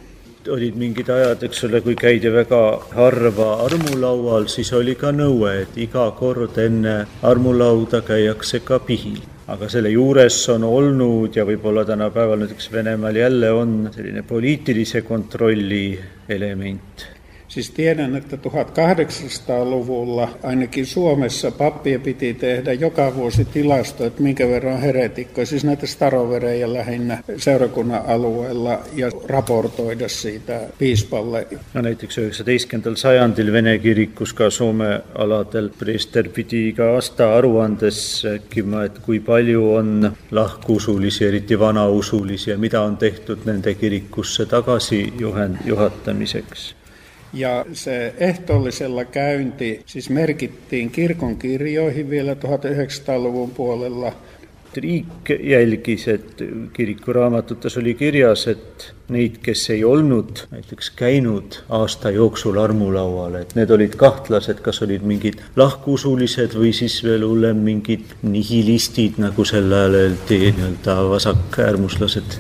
[SPEAKER 3] Olid mingid ajad, eks ole, kui käidi väga harva armulaual, siis oli ka nõue, et iga kord enne armulauda käiakse ka pihil. aga selle juures on olnud ja võib-olla tänapäeval näiteks Venemaal jälle on selline poliitilise kontrolli element
[SPEAKER 2] Siis tiedän, että 1800-luvulla ainakin Suomessa pappien piti tehdä joka vuosi tilasto, että minkä verran on heretikkoja, siis näitä staroverejä lähinnä seurakunnan alueella ja raportoida siitä piispalle.
[SPEAKER 3] no näiteks üheksateistkümnendal sajandil Vene kirikus ka Soome aladel preester pidi iga aasta aruandes rääkima, et kui palju on lahkuusulisi, eriti vanausulisi ja mida on tehtud nende kirikusse tagasi juhend, juhatamiseks
[SPEAKER 2] Ja se ehtoollisella käynti siis merkittiin kirkon kirjoihin vielä 1900-luvun puolella.
[SPEAKER 3] riik jälgis, et kirikuraamatutes oli kirjas, et neid, kes ei olnud näiteks käinud aasta jooksul armulaual, et need olid kahtlased, kas olid mingid lahkuusulised või siis veel hullem mingid nihilistid, nagu sel ajal öeldi, nii-öelda vasakäärmuslased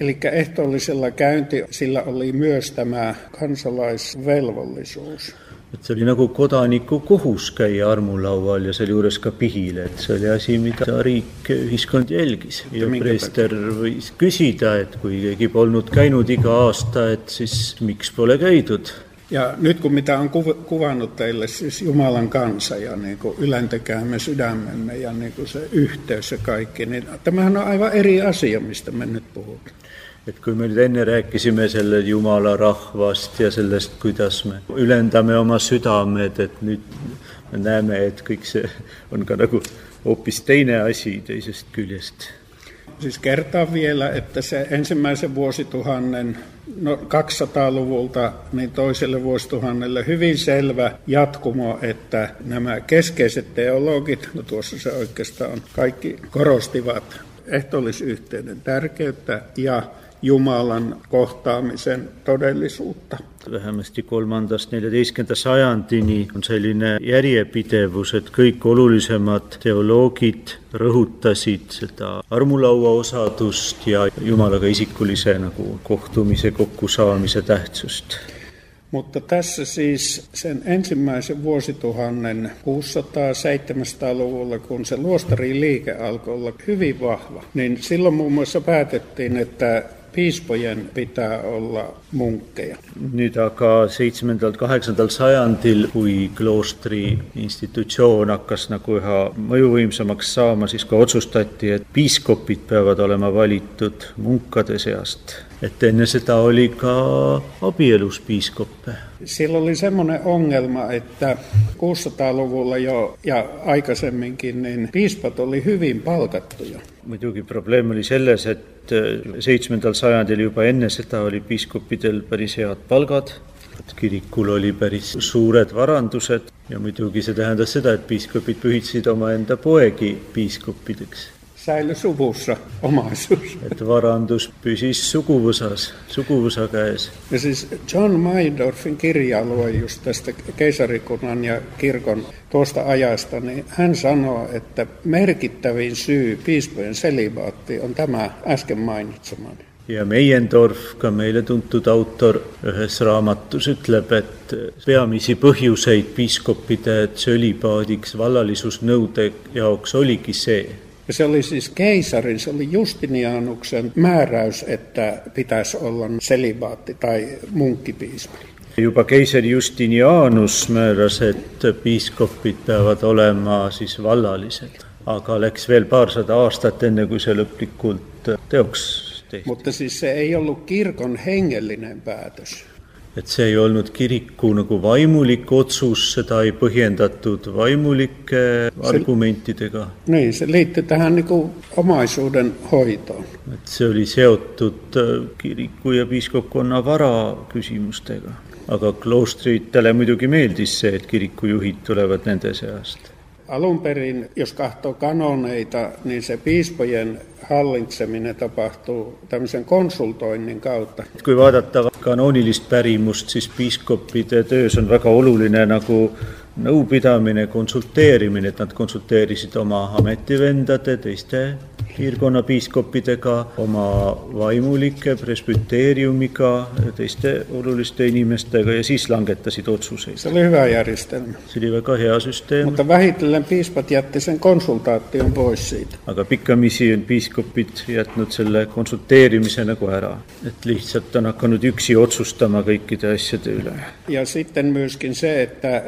[SPEAKER 2] Eli ehtoollisella käynti, sillä oli myös tämä kansalaisvelvollisuus.
[SPEAKER 3] et see oli nagu kodaniku kohus käia armulaual ja sealjuures ka pihil, et see oli asi, mida riik, ühiskond jälgis. ja preester võis küsida, et kui keegi polnud käinud iga aasta, et siis miks pole käidud
[SPEAKER 2] Ja nyt kun mitä on kuv- kuvannut teille, siis Jumalan kansa ja niin kuin ylentäkäämme sydämemme ja niin kuin se yhteys ja kaikki, niin tämähän on aivan eri asia, mistä me nyt puhutaan.
[SPEAKER 3] et kui me nüüd enne rääkisime selle Jumala rahvast ja sellest, kuidas me ülendame oma südamed, et nüüd me näeme, et kõik see on ka nagu hoopis teine asi teisest küljest.
[SPEAKER 2] Siis kertaan vielä, että se ensimmäisen vuosituhannen, no 200-luvulta, niin toiselle vuosituhannelle hyvin selvä jatkumo, että nämä keskeiset teologit, no tuossa se oikeastaan on, kaikki korostivat ehtoollisyhteyden tärkeyttä ja Jumalan kohtaamisen todellisuutta.
[SPEAKER 3] Vähemasti kolmandast neljateistkümnenda sajandini on selline järjepidevus, et kõik olulisemad teoloogid rõhutasid seda armulaua osadust ja Jumalaga isikulise nagu kohtumise, kokkusaamise tähtsust.
[SPEAKER 2] Mutta tässä siis sen ensimmäisen vuosituhannen 600-700-luvulla, kun se luostarin liike alkoi olla hyvin vahva, niin silloin muun muassa päätettiin, että piispojen pitää olla munkkeja.
[SPEAKER 3] nüüd aga seitsmendal, kaheksandal sajandil, kui kloostri institutsioon hakkas nagu üha mõjuvõimsamaks saama, siis ka otsustati, et piiskopid peavad olema valitud munkade seast. et enne seda oli ka abielus piiskoppe
[SPEAKER 2] oli semmoinen ongelma, että 600-luvulla jo ja aikaisemminkin, niin piispat oli hyvin palkattuja.
[SPEAKER 3] Muidugi probleem oli selles, et seitsmendal sajandil juba enne seda oli piiskopidel päris head palgad, et kirikul oli päris suured varandused ja muidugi see tähendas seda, et piiskopid pühitsid omaenda poegi piiskoppideks.
[SPEAKER 2] Säily suvussa omaisuus.
[SPEAKER 3] et varandus püsis suguvõsas, suguvõsa käes.
[SPEAKER 2] Ja siis John Maidorfin kirjalue just tästä keisarikunnan ja kirkon tuosta ajasta, niin hän sanoo, että merkittävin syy piispojen selibaatti on tämä äsken mainitsemani.
[SPEAKER 3] ja Meiendorf, ka meile tuntud autor, ühes raamatus ütleb, et peamisi põhjuseid piiskopide tsölibaadiks vallalisusnõude jaoks oligi see,
[SPEAKER 2] Ja se oli siis keisarin, se oli Justinianuksen määräys, että pitäisi olla selibaatti tai munkkipiispa.
[SPEAKER 3] juba keiser Justinianus määras, et piiskopid peavad olema siis vallalised, aga läks veel paarsada aastat, enne kui see lõplikult teoks tehti.
[SPEAKER 2] Mutta siis se ei ollut kirkon hengellinen päätös.
[SPEAKER 3] Et see ei olnud kiriku nagu vaimulik otsus, seda ei põhjendatud vaimulike argumentidega.
[SPEAKER 2] Niin, se liittyi tähän kuin omaisuuden hoitoon.
[SPEAKER 3] et see oli seotud äh, kiriku ja piiskopkonna vara küsimustega. aga kloostritele muidugi meeldis see, et kirikujuhid tulevad nende seast.
[SPEAKER 2] Alun perin, jos katsoo kanoneita, niin se piispojen hallitseminen tapahtuu tämmöisen konsultoinnin kautta.
[SPEAKER 3] kui vaadata kanoonilist pärimust, siis piiskopide töös on väga oluline nagu nõupidamine, konsulteerimine, et nad konsulteerisid oma ametivendade, teiste piirkonna piiskopidega, oma vaimulike, presbüteeriumiga, teiste oluliste inimestega ja siis langetasid otsuseid.
[SPEAKER 2] Se oli hyvä järjestelmä.
[SPEAKER 3] see oli väga hea süsteem,
[SPEAKER 2] Mutta vähitellen piispat jätti sen konsultaation pois siitä.
[SPEAKER 3] aga pikkamisi on piiskopid jätnud selle konsulteerimise nagu ära. et lihtsalt on hakanud üksi otsustama kõikide asjade üle.
[SPEAKER 2] Ja sitten myöskin se, että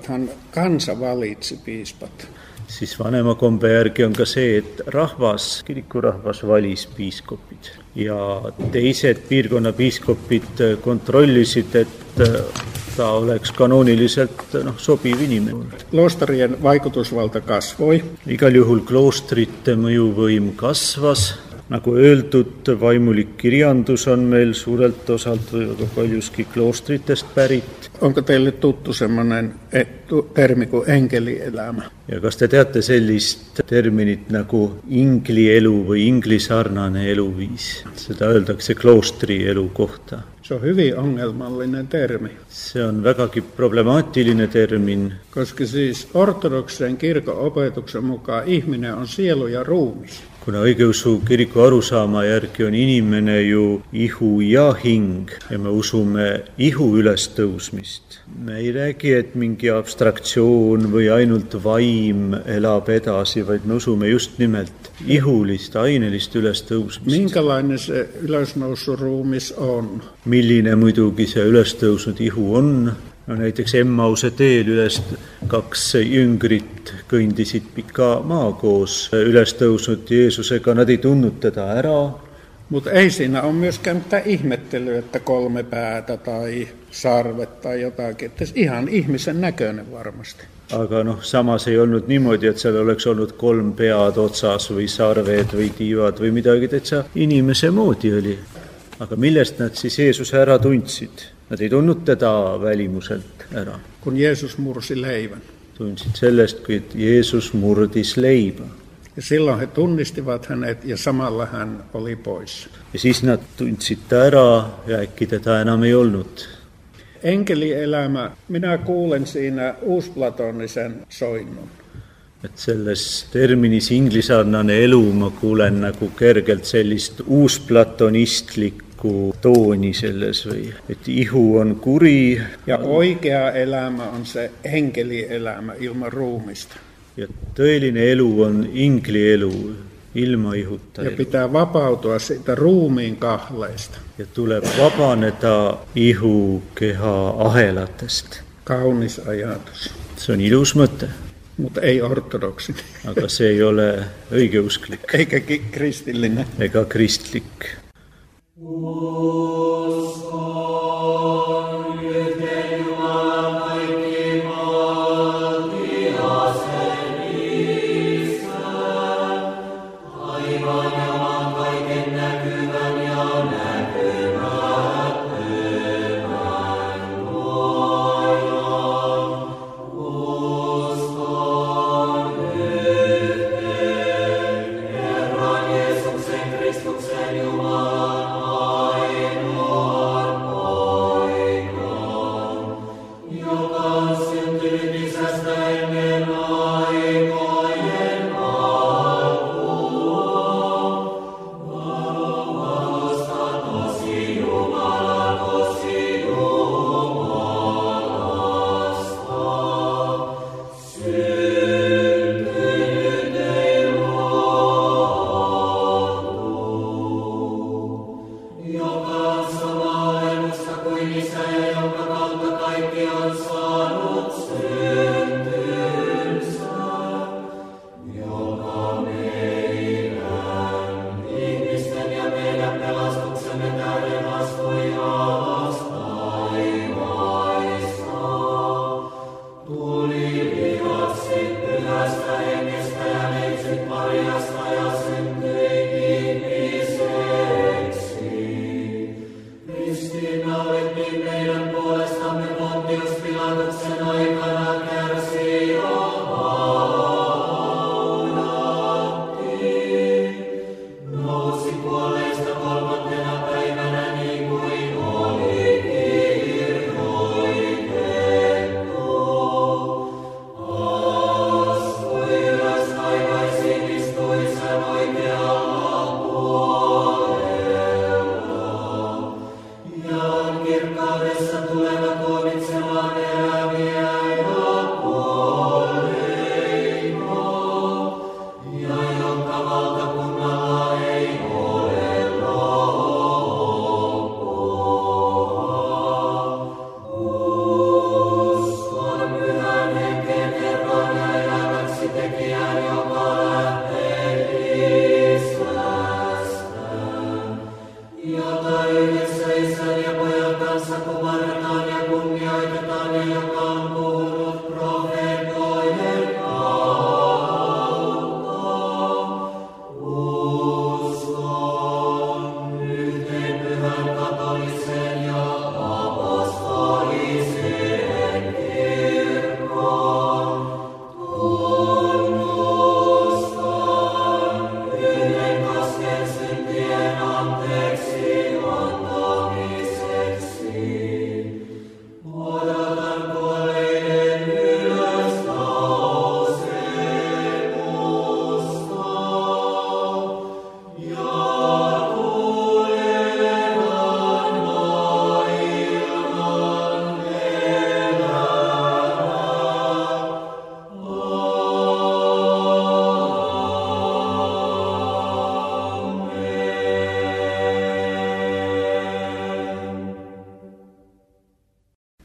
[SPEAKER 2] piispathan kansa valitsi piispat.
[SPEAKER 3] siis vanema kombe järgi on ka see, et rahvas, kirikurahvas valis piiskopid ja teised piirkonna piiskopid kontrollisid, et ta oleks kanooniliselt noh, sobiv inimene.
[SPEAKER 2] Kloostarien vaikutusvalta kasvoi.
[SPEAKER 3] igal juhul kloostrite mõjuvõim kasvas, nagu öeldud, vaimulik kirjandus on meil suurelt osalt või väga paljuski kloostritest pärit
[SPEAKER 2] Onko teille tuttu semmoinen tu- termi kuin enkelielämä?
[SPEAKER 3] ja kas te teate sellist terminit nagu inglielu või inglisarnane eluviis? seda öeldakse kloostri elu kohta.
[SPEAKER 2] Se on hyvin ongelmallinen termi,
[SPEAKER 3] see on vägagi problemaatiline termin,
[SPEAKER 2] koska siis ortodoksisen kirkon opetuksen mukaan ihminen on sielu ja ruumis.
[SPEAKER 3] Kuna õigeusu kiriku arusaama järgi on inimene ju ihu ja hing ja me usume ihu ülestõusmist. me ei räägi, et mingi abstraktsioon või ainult vaim elab edasi, vaid me usume just nimelt ihulist, ainelist ülestõusmist.
[SPEAKER 2] Minkälainen se ylösnoussut ruumis on?
[SPEAKER 3] milline muidugi see ülestõusnud ihu on, no näiteks Emmause teel üles kaks jüngrit kõndisid pika maa koos ülestõusnud Jeesusega, nad ei tundnud teda ära,
[SPEAKER 2] Mutta ei siinä ole myöskään mitään ihmettelyä, että kolme päätä tai sarvet tai jotakin. Että ihan ihmisen näköinen varmasti.
[SPEAKER 3] aga noh, samas ei olnud niimoodi, et seal oleks olnud kolm pead otsas või sarved või tiivad või midagi täitsa inimese moodi oli. aga millest nad siis Jeesuse ära tundsid? Nad ei tundnud teda välimuselt ära,
[SPEAKER 2] Kun Jeesus mursi leivän.
[SPEAKER 3] tundsid sellest, kui Jeesus murdis leiba
[SPEAKER 2] Ja silloin he tunnistivat hänet ja samalla hän oli pois.
[SPEAKER 3] ja siis nad tundsid ta ära ja äkki teda enam ei olnud.
[SPEAKER 2] Enkelielämä, minä kuulen siinä uusplatonisen soinnun.
[SPEAKER 3] et selles terminis inglisarnane elu ma kuulen nagu kergelt sellist uusplatonistlikku tooni selles või et ihu on kuri
[SPEAKER 2] Ja oikea elämä on se enkelielämä ilman ruumista.
[SPEAKER 3] ja tõeline elu on inglielu ilma ihuta
[SPEAKER 2] Ja
[SPEAKER 3] elu
[SPEAKER 2] pitää vapautua siitä ruumiin kahleista.
[SPEAKER 3] ja tuleb vabaneda ihu keha ahelatest.
[SPEAKER 2] Kaunis ajatus,
[SPEAKER 3] see on ilus mõte,
[SPEAKER 2] mutta ei ortodoksinen,
[SPEAKER 3] aga see ei ole õigeusklik
[SPEAKER 2] eikä kristillinen.
[SPEAKER 3] ega kristlik
[SPEAKER 4] Kristuksen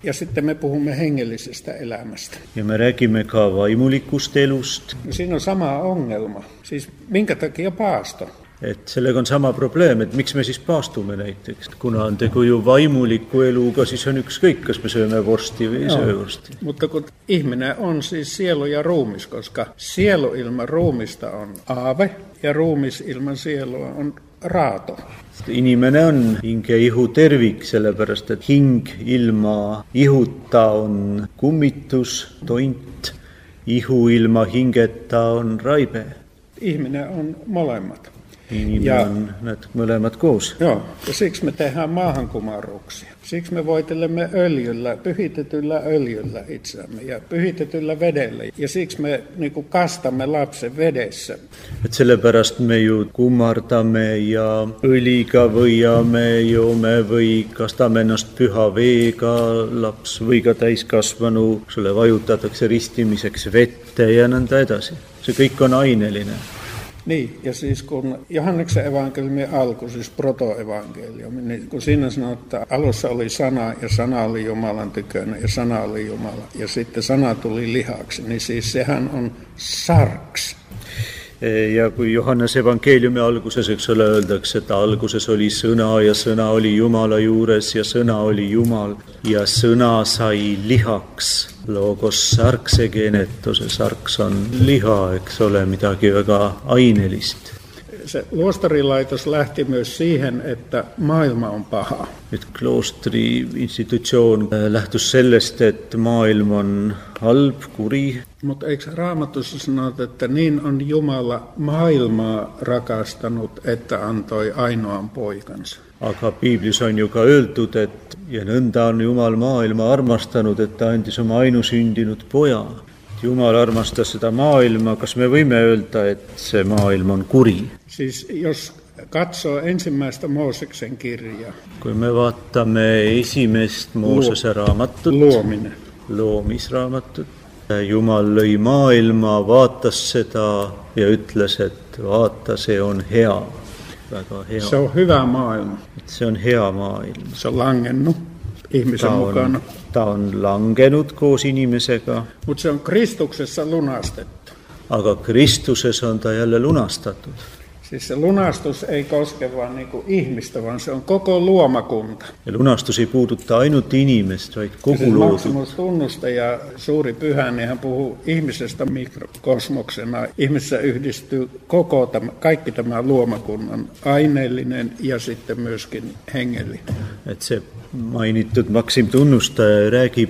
[SPEAKER 2] Ja sitten me puhumme hengellisestä elämästä.
[SPEAKER 3] ja me räägime ka vaimulikust elust,
[SPEAKER 2] Ja siinä on sama ongelma. Siis minkä takia paasto?
[SPEAKER 3] et sellega on sama probleem, et miks me siis paastume näiteks, kuna on tegu ju vaimuliku eluga, siis on ükskõik, kas me sööme vorsti või ei söö vorsti.
[SPEAKER 2] Mutta kun ihminen on siis sielu ja ruumis, koska sielu ilman ruumista on aave ja ruumis ilman sielua on raato.
[SPEAKER 3] inimene on hing ja ihu tervik, sellepärast et hing ilma ihuta on kummitus, tont, ihu ilma hingeta on raibe.
[SPEAKER 2] Ihminen on molemmat.
[SPEAKER 3] Inimene
[SPEAKER 2] Ja-
[SPEAKER 3] on need mõlemad koos.
[SPEAKER 2] Joo, ja siksi me tehdään maahankumarruksia. Siksi me voitelemme öljyllä, pyhitetyllä öljyllä itseämme ja pyhitetyllä vedellä. Ja siksi me niin kuin kastamme lapsen vedessä.
[SPEAKER 3] et sellepärast me ju kummardame ja õliga võiame, joome või kastame ennast püha veega, laps või ka täiskasvanu, sulle vajutatakse ristimiseks vette ja nõnda edasi. see kõik on aineline.
[SPEAKER 2] Niin, ja siis kun Johanneksen evankeliumin alku, siis protoevankeliumi, niin kun siinä sanotaan, että alussa oli sana ja sana oli Jumalan tykönä ja sana oli Jumala ja sitten sana tuli lihaksi, niin siis sehän on sarks.
[SPEAKER 3] Ja kui Johannese evangeeliumi alguses, eks ole, öeldakse, et alguses oli sõna ja sõna oli Jumala juures ja sõna oli Jumal ja sõna sai lihaks. Logos sarkse genetuse, sarks on liha, eks ole, midagi väga ainelist.
[SPEAKER 2] Se luostarilaitos lähti myös siihen, että maailma on paha.
[SPEAKER 3] et kloostri institutsioon äh, lähtus sellest, et maailm on halb, kuri,
[SPEAKER 2] Mutta eikö Raamatussa sanota, että niin on Jumala maailmaa rakastanut, että antoi ainoan poikansa?
[SPEAKER 3] aga piiblis on ju ka öeldud, et ja nõnda on Jumal maailma armastanud, et ta andis oma ainusündinud poja. Jumal armastas seda maailma, kas me võime öelda, et see maailm on kuri?
[SPEAKER 2] Siis jos katsoo ensimmäistä Mooseksen kirjaa,
[SPEAKER 3] kui me vaatame esimest Moosese raamatut,
[SPEAKER 2] luominen,
[SPEAKER 3] loomisraamatut, Jumal lõi maailma, vaatas seda ja ütles, et vaata, see on hea, väga hea
[SPEAKER 2] se on hyvä maailma.
[SPEAKER 3] et see on hea maailm.
[SPEAKER 2] Se on langennut, ihmisen
[SPEAKER 3] ta
[SPEAKER 2] mukana.
[SPEAKER 3] on, ta on langenud koos inimesega,
[SPEAKER 2] Mutta se on Kristuksessa lunastettu.
[SPEAKER 3] aga Kristuses on ta jälle lunastatud.
[SPEAKER 2] Siis se lunastus ei koske vain niin ihmistä, vaan se on koko luomakunta.
[SPEAKER 3] ja lunastus ei puuduta ainult inimest, vaid
[SPEAKER 2] Ja
[SPEAKER 3] kogu
[SPEAKER 2] siis. Maximus tunnustaja suuri pyhä, niin hän puhuu ihmisestä mikrokosmoksena. Ihmisessä yhdistyy koko tämä, kaikki tämä luomakunnan aineellinen ja sitten myöskin hengellinen.
[SPEAKER 3] et see mainitud Maksim tunnustaja räägib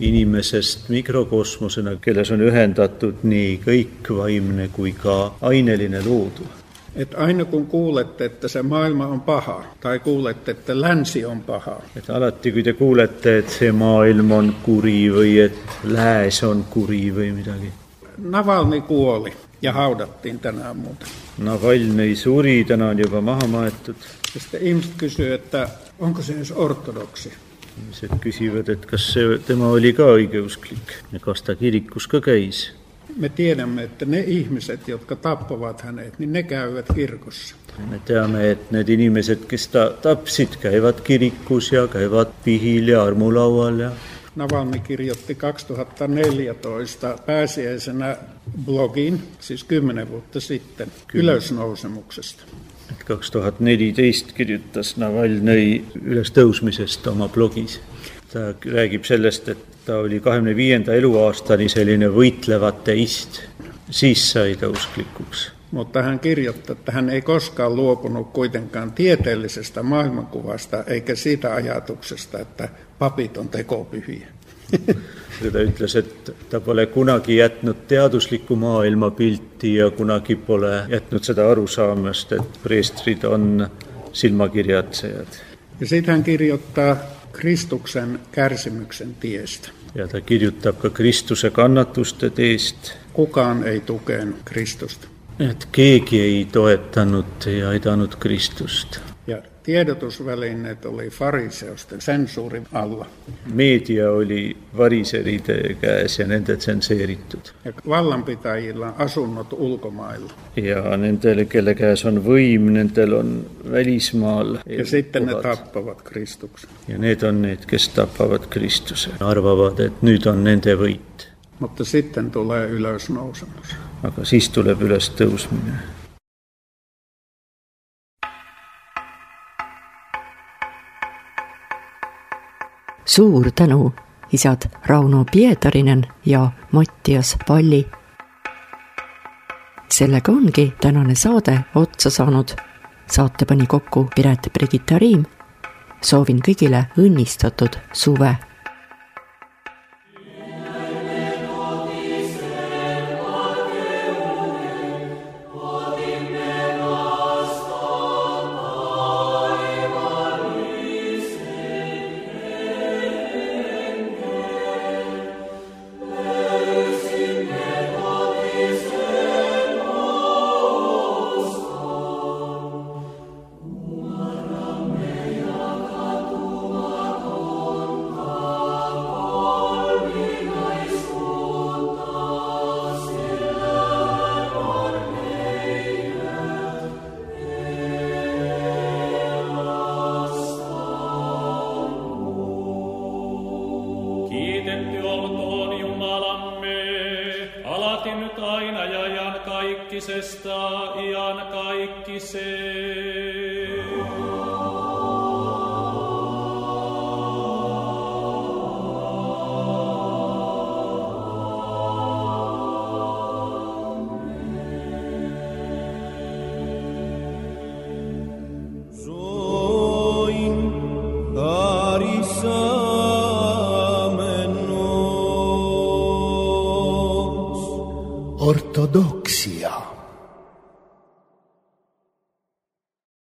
[SPEAKER 3] inimesest mikrokosmosena, kelles on ühendatud nii kõik vaimne kui ka aineline loodu.
[SPEAKER 2] Et aina kun kuulette, että se maailma on paha, tai kuulette, että länsi on paha,
[SPEAKER 3] et alati, kui te kuulete, et see maailm on kuri või et lääs on kuri või midagi.
[SPEAKER 2] Navalni kuoli ja haudattiin tänään muuten.
[SPEAKER 3] Navalnõi suri, täna on juba maha maetud.
[SPEAKER 2] Ja sitten ihmiset kysyy, että onko se edes ortodoksi.
[SPEAKER 3] inimesed küsivad, et kas see, tema oli ka õigeusklik ja kas ta kirikus ka käis.
[SPEAKER 2] Me tiedämme, että ne ihmiset, jotka tappavat hänet, niin ne käyvät kirkossa.
[SPEAKER 3] me teame, et need inimesed, kes ta tapsid, käivad kirikus ja käivad pihil ja armulaual ja
[SPEAKER 2] Navalny kirjoitti 2014 pääsiäisenä blogin, siis kymmenen vuotta sitten, ylösnousemuksesta.
[SPEAKER 3] kaks tuhat neliteist kirjutas Navalnõi ülestõusmisest oma blogis. Ta räägib sellest, et ta oli kahekümne viienda eluaastani selline võitlev ateist, siis sai ta usklikuks.
[SPEAKER 2] Mutta hän kirjoittaa, että hän ei koskaan luopunut kuitenkaan tieteellisestä maailmankuvasta eikä siitä ajatuksesta, että papit on tekopyhiä.
[SPEAKER 3] ja ta ütles, et ta pole kunagi jätnud teaduslikku maailmapilti ja kunagi pole jätnud seda arusaamast, et preestrid on silmakirjatsejad.
[SPEAKER 2] Ja sitten hän kirjoittaa Kristuksen kärsimyksen tiestä.
[SPEAKER 3] ja ta kirjutab ka Kristuse kannatuste teest,
[SPEAKER 2] Kukaan ei tukeen Kristusta.
[SPEAKER 3] et keegi ei toetanud ja aidanud Kristust.
[SPEAKER 2] Tiedotusvälineet oli fariseusten sensuurin alla.
[SPEAKER 3] meedia oli variseride käes ja nende tsenseeritud.
[SPEAKER 2] Ja vallanpitäjillä on asunnot ulkomailla.
[SPEAKER 3] ja nendel, kelle käes on võim, nendel on välismaal
[SPEAKER 2] Ja sitten ne
[SPEAKER 3] kohad.
[SPEAKER 2] tappavat Kristuksen.
[SPEAKER 3] ja need on need, kes tapavad Kristuse, arvavad, et nüüd on nende võit.
[SPEAKER 2] Mutta sitten tulee ylösnousemus.
[SPEAKER 3] aga siis tuleb ülestõusmine.
[SPEAKER 1] Suur tänu, isad Rauno Pietarinen ja Mattias Palli. sellega ongi tänane saade otsa saanud. saate pani kokku Piret Brigitta Riim. soovin kõigile õnnistatud suve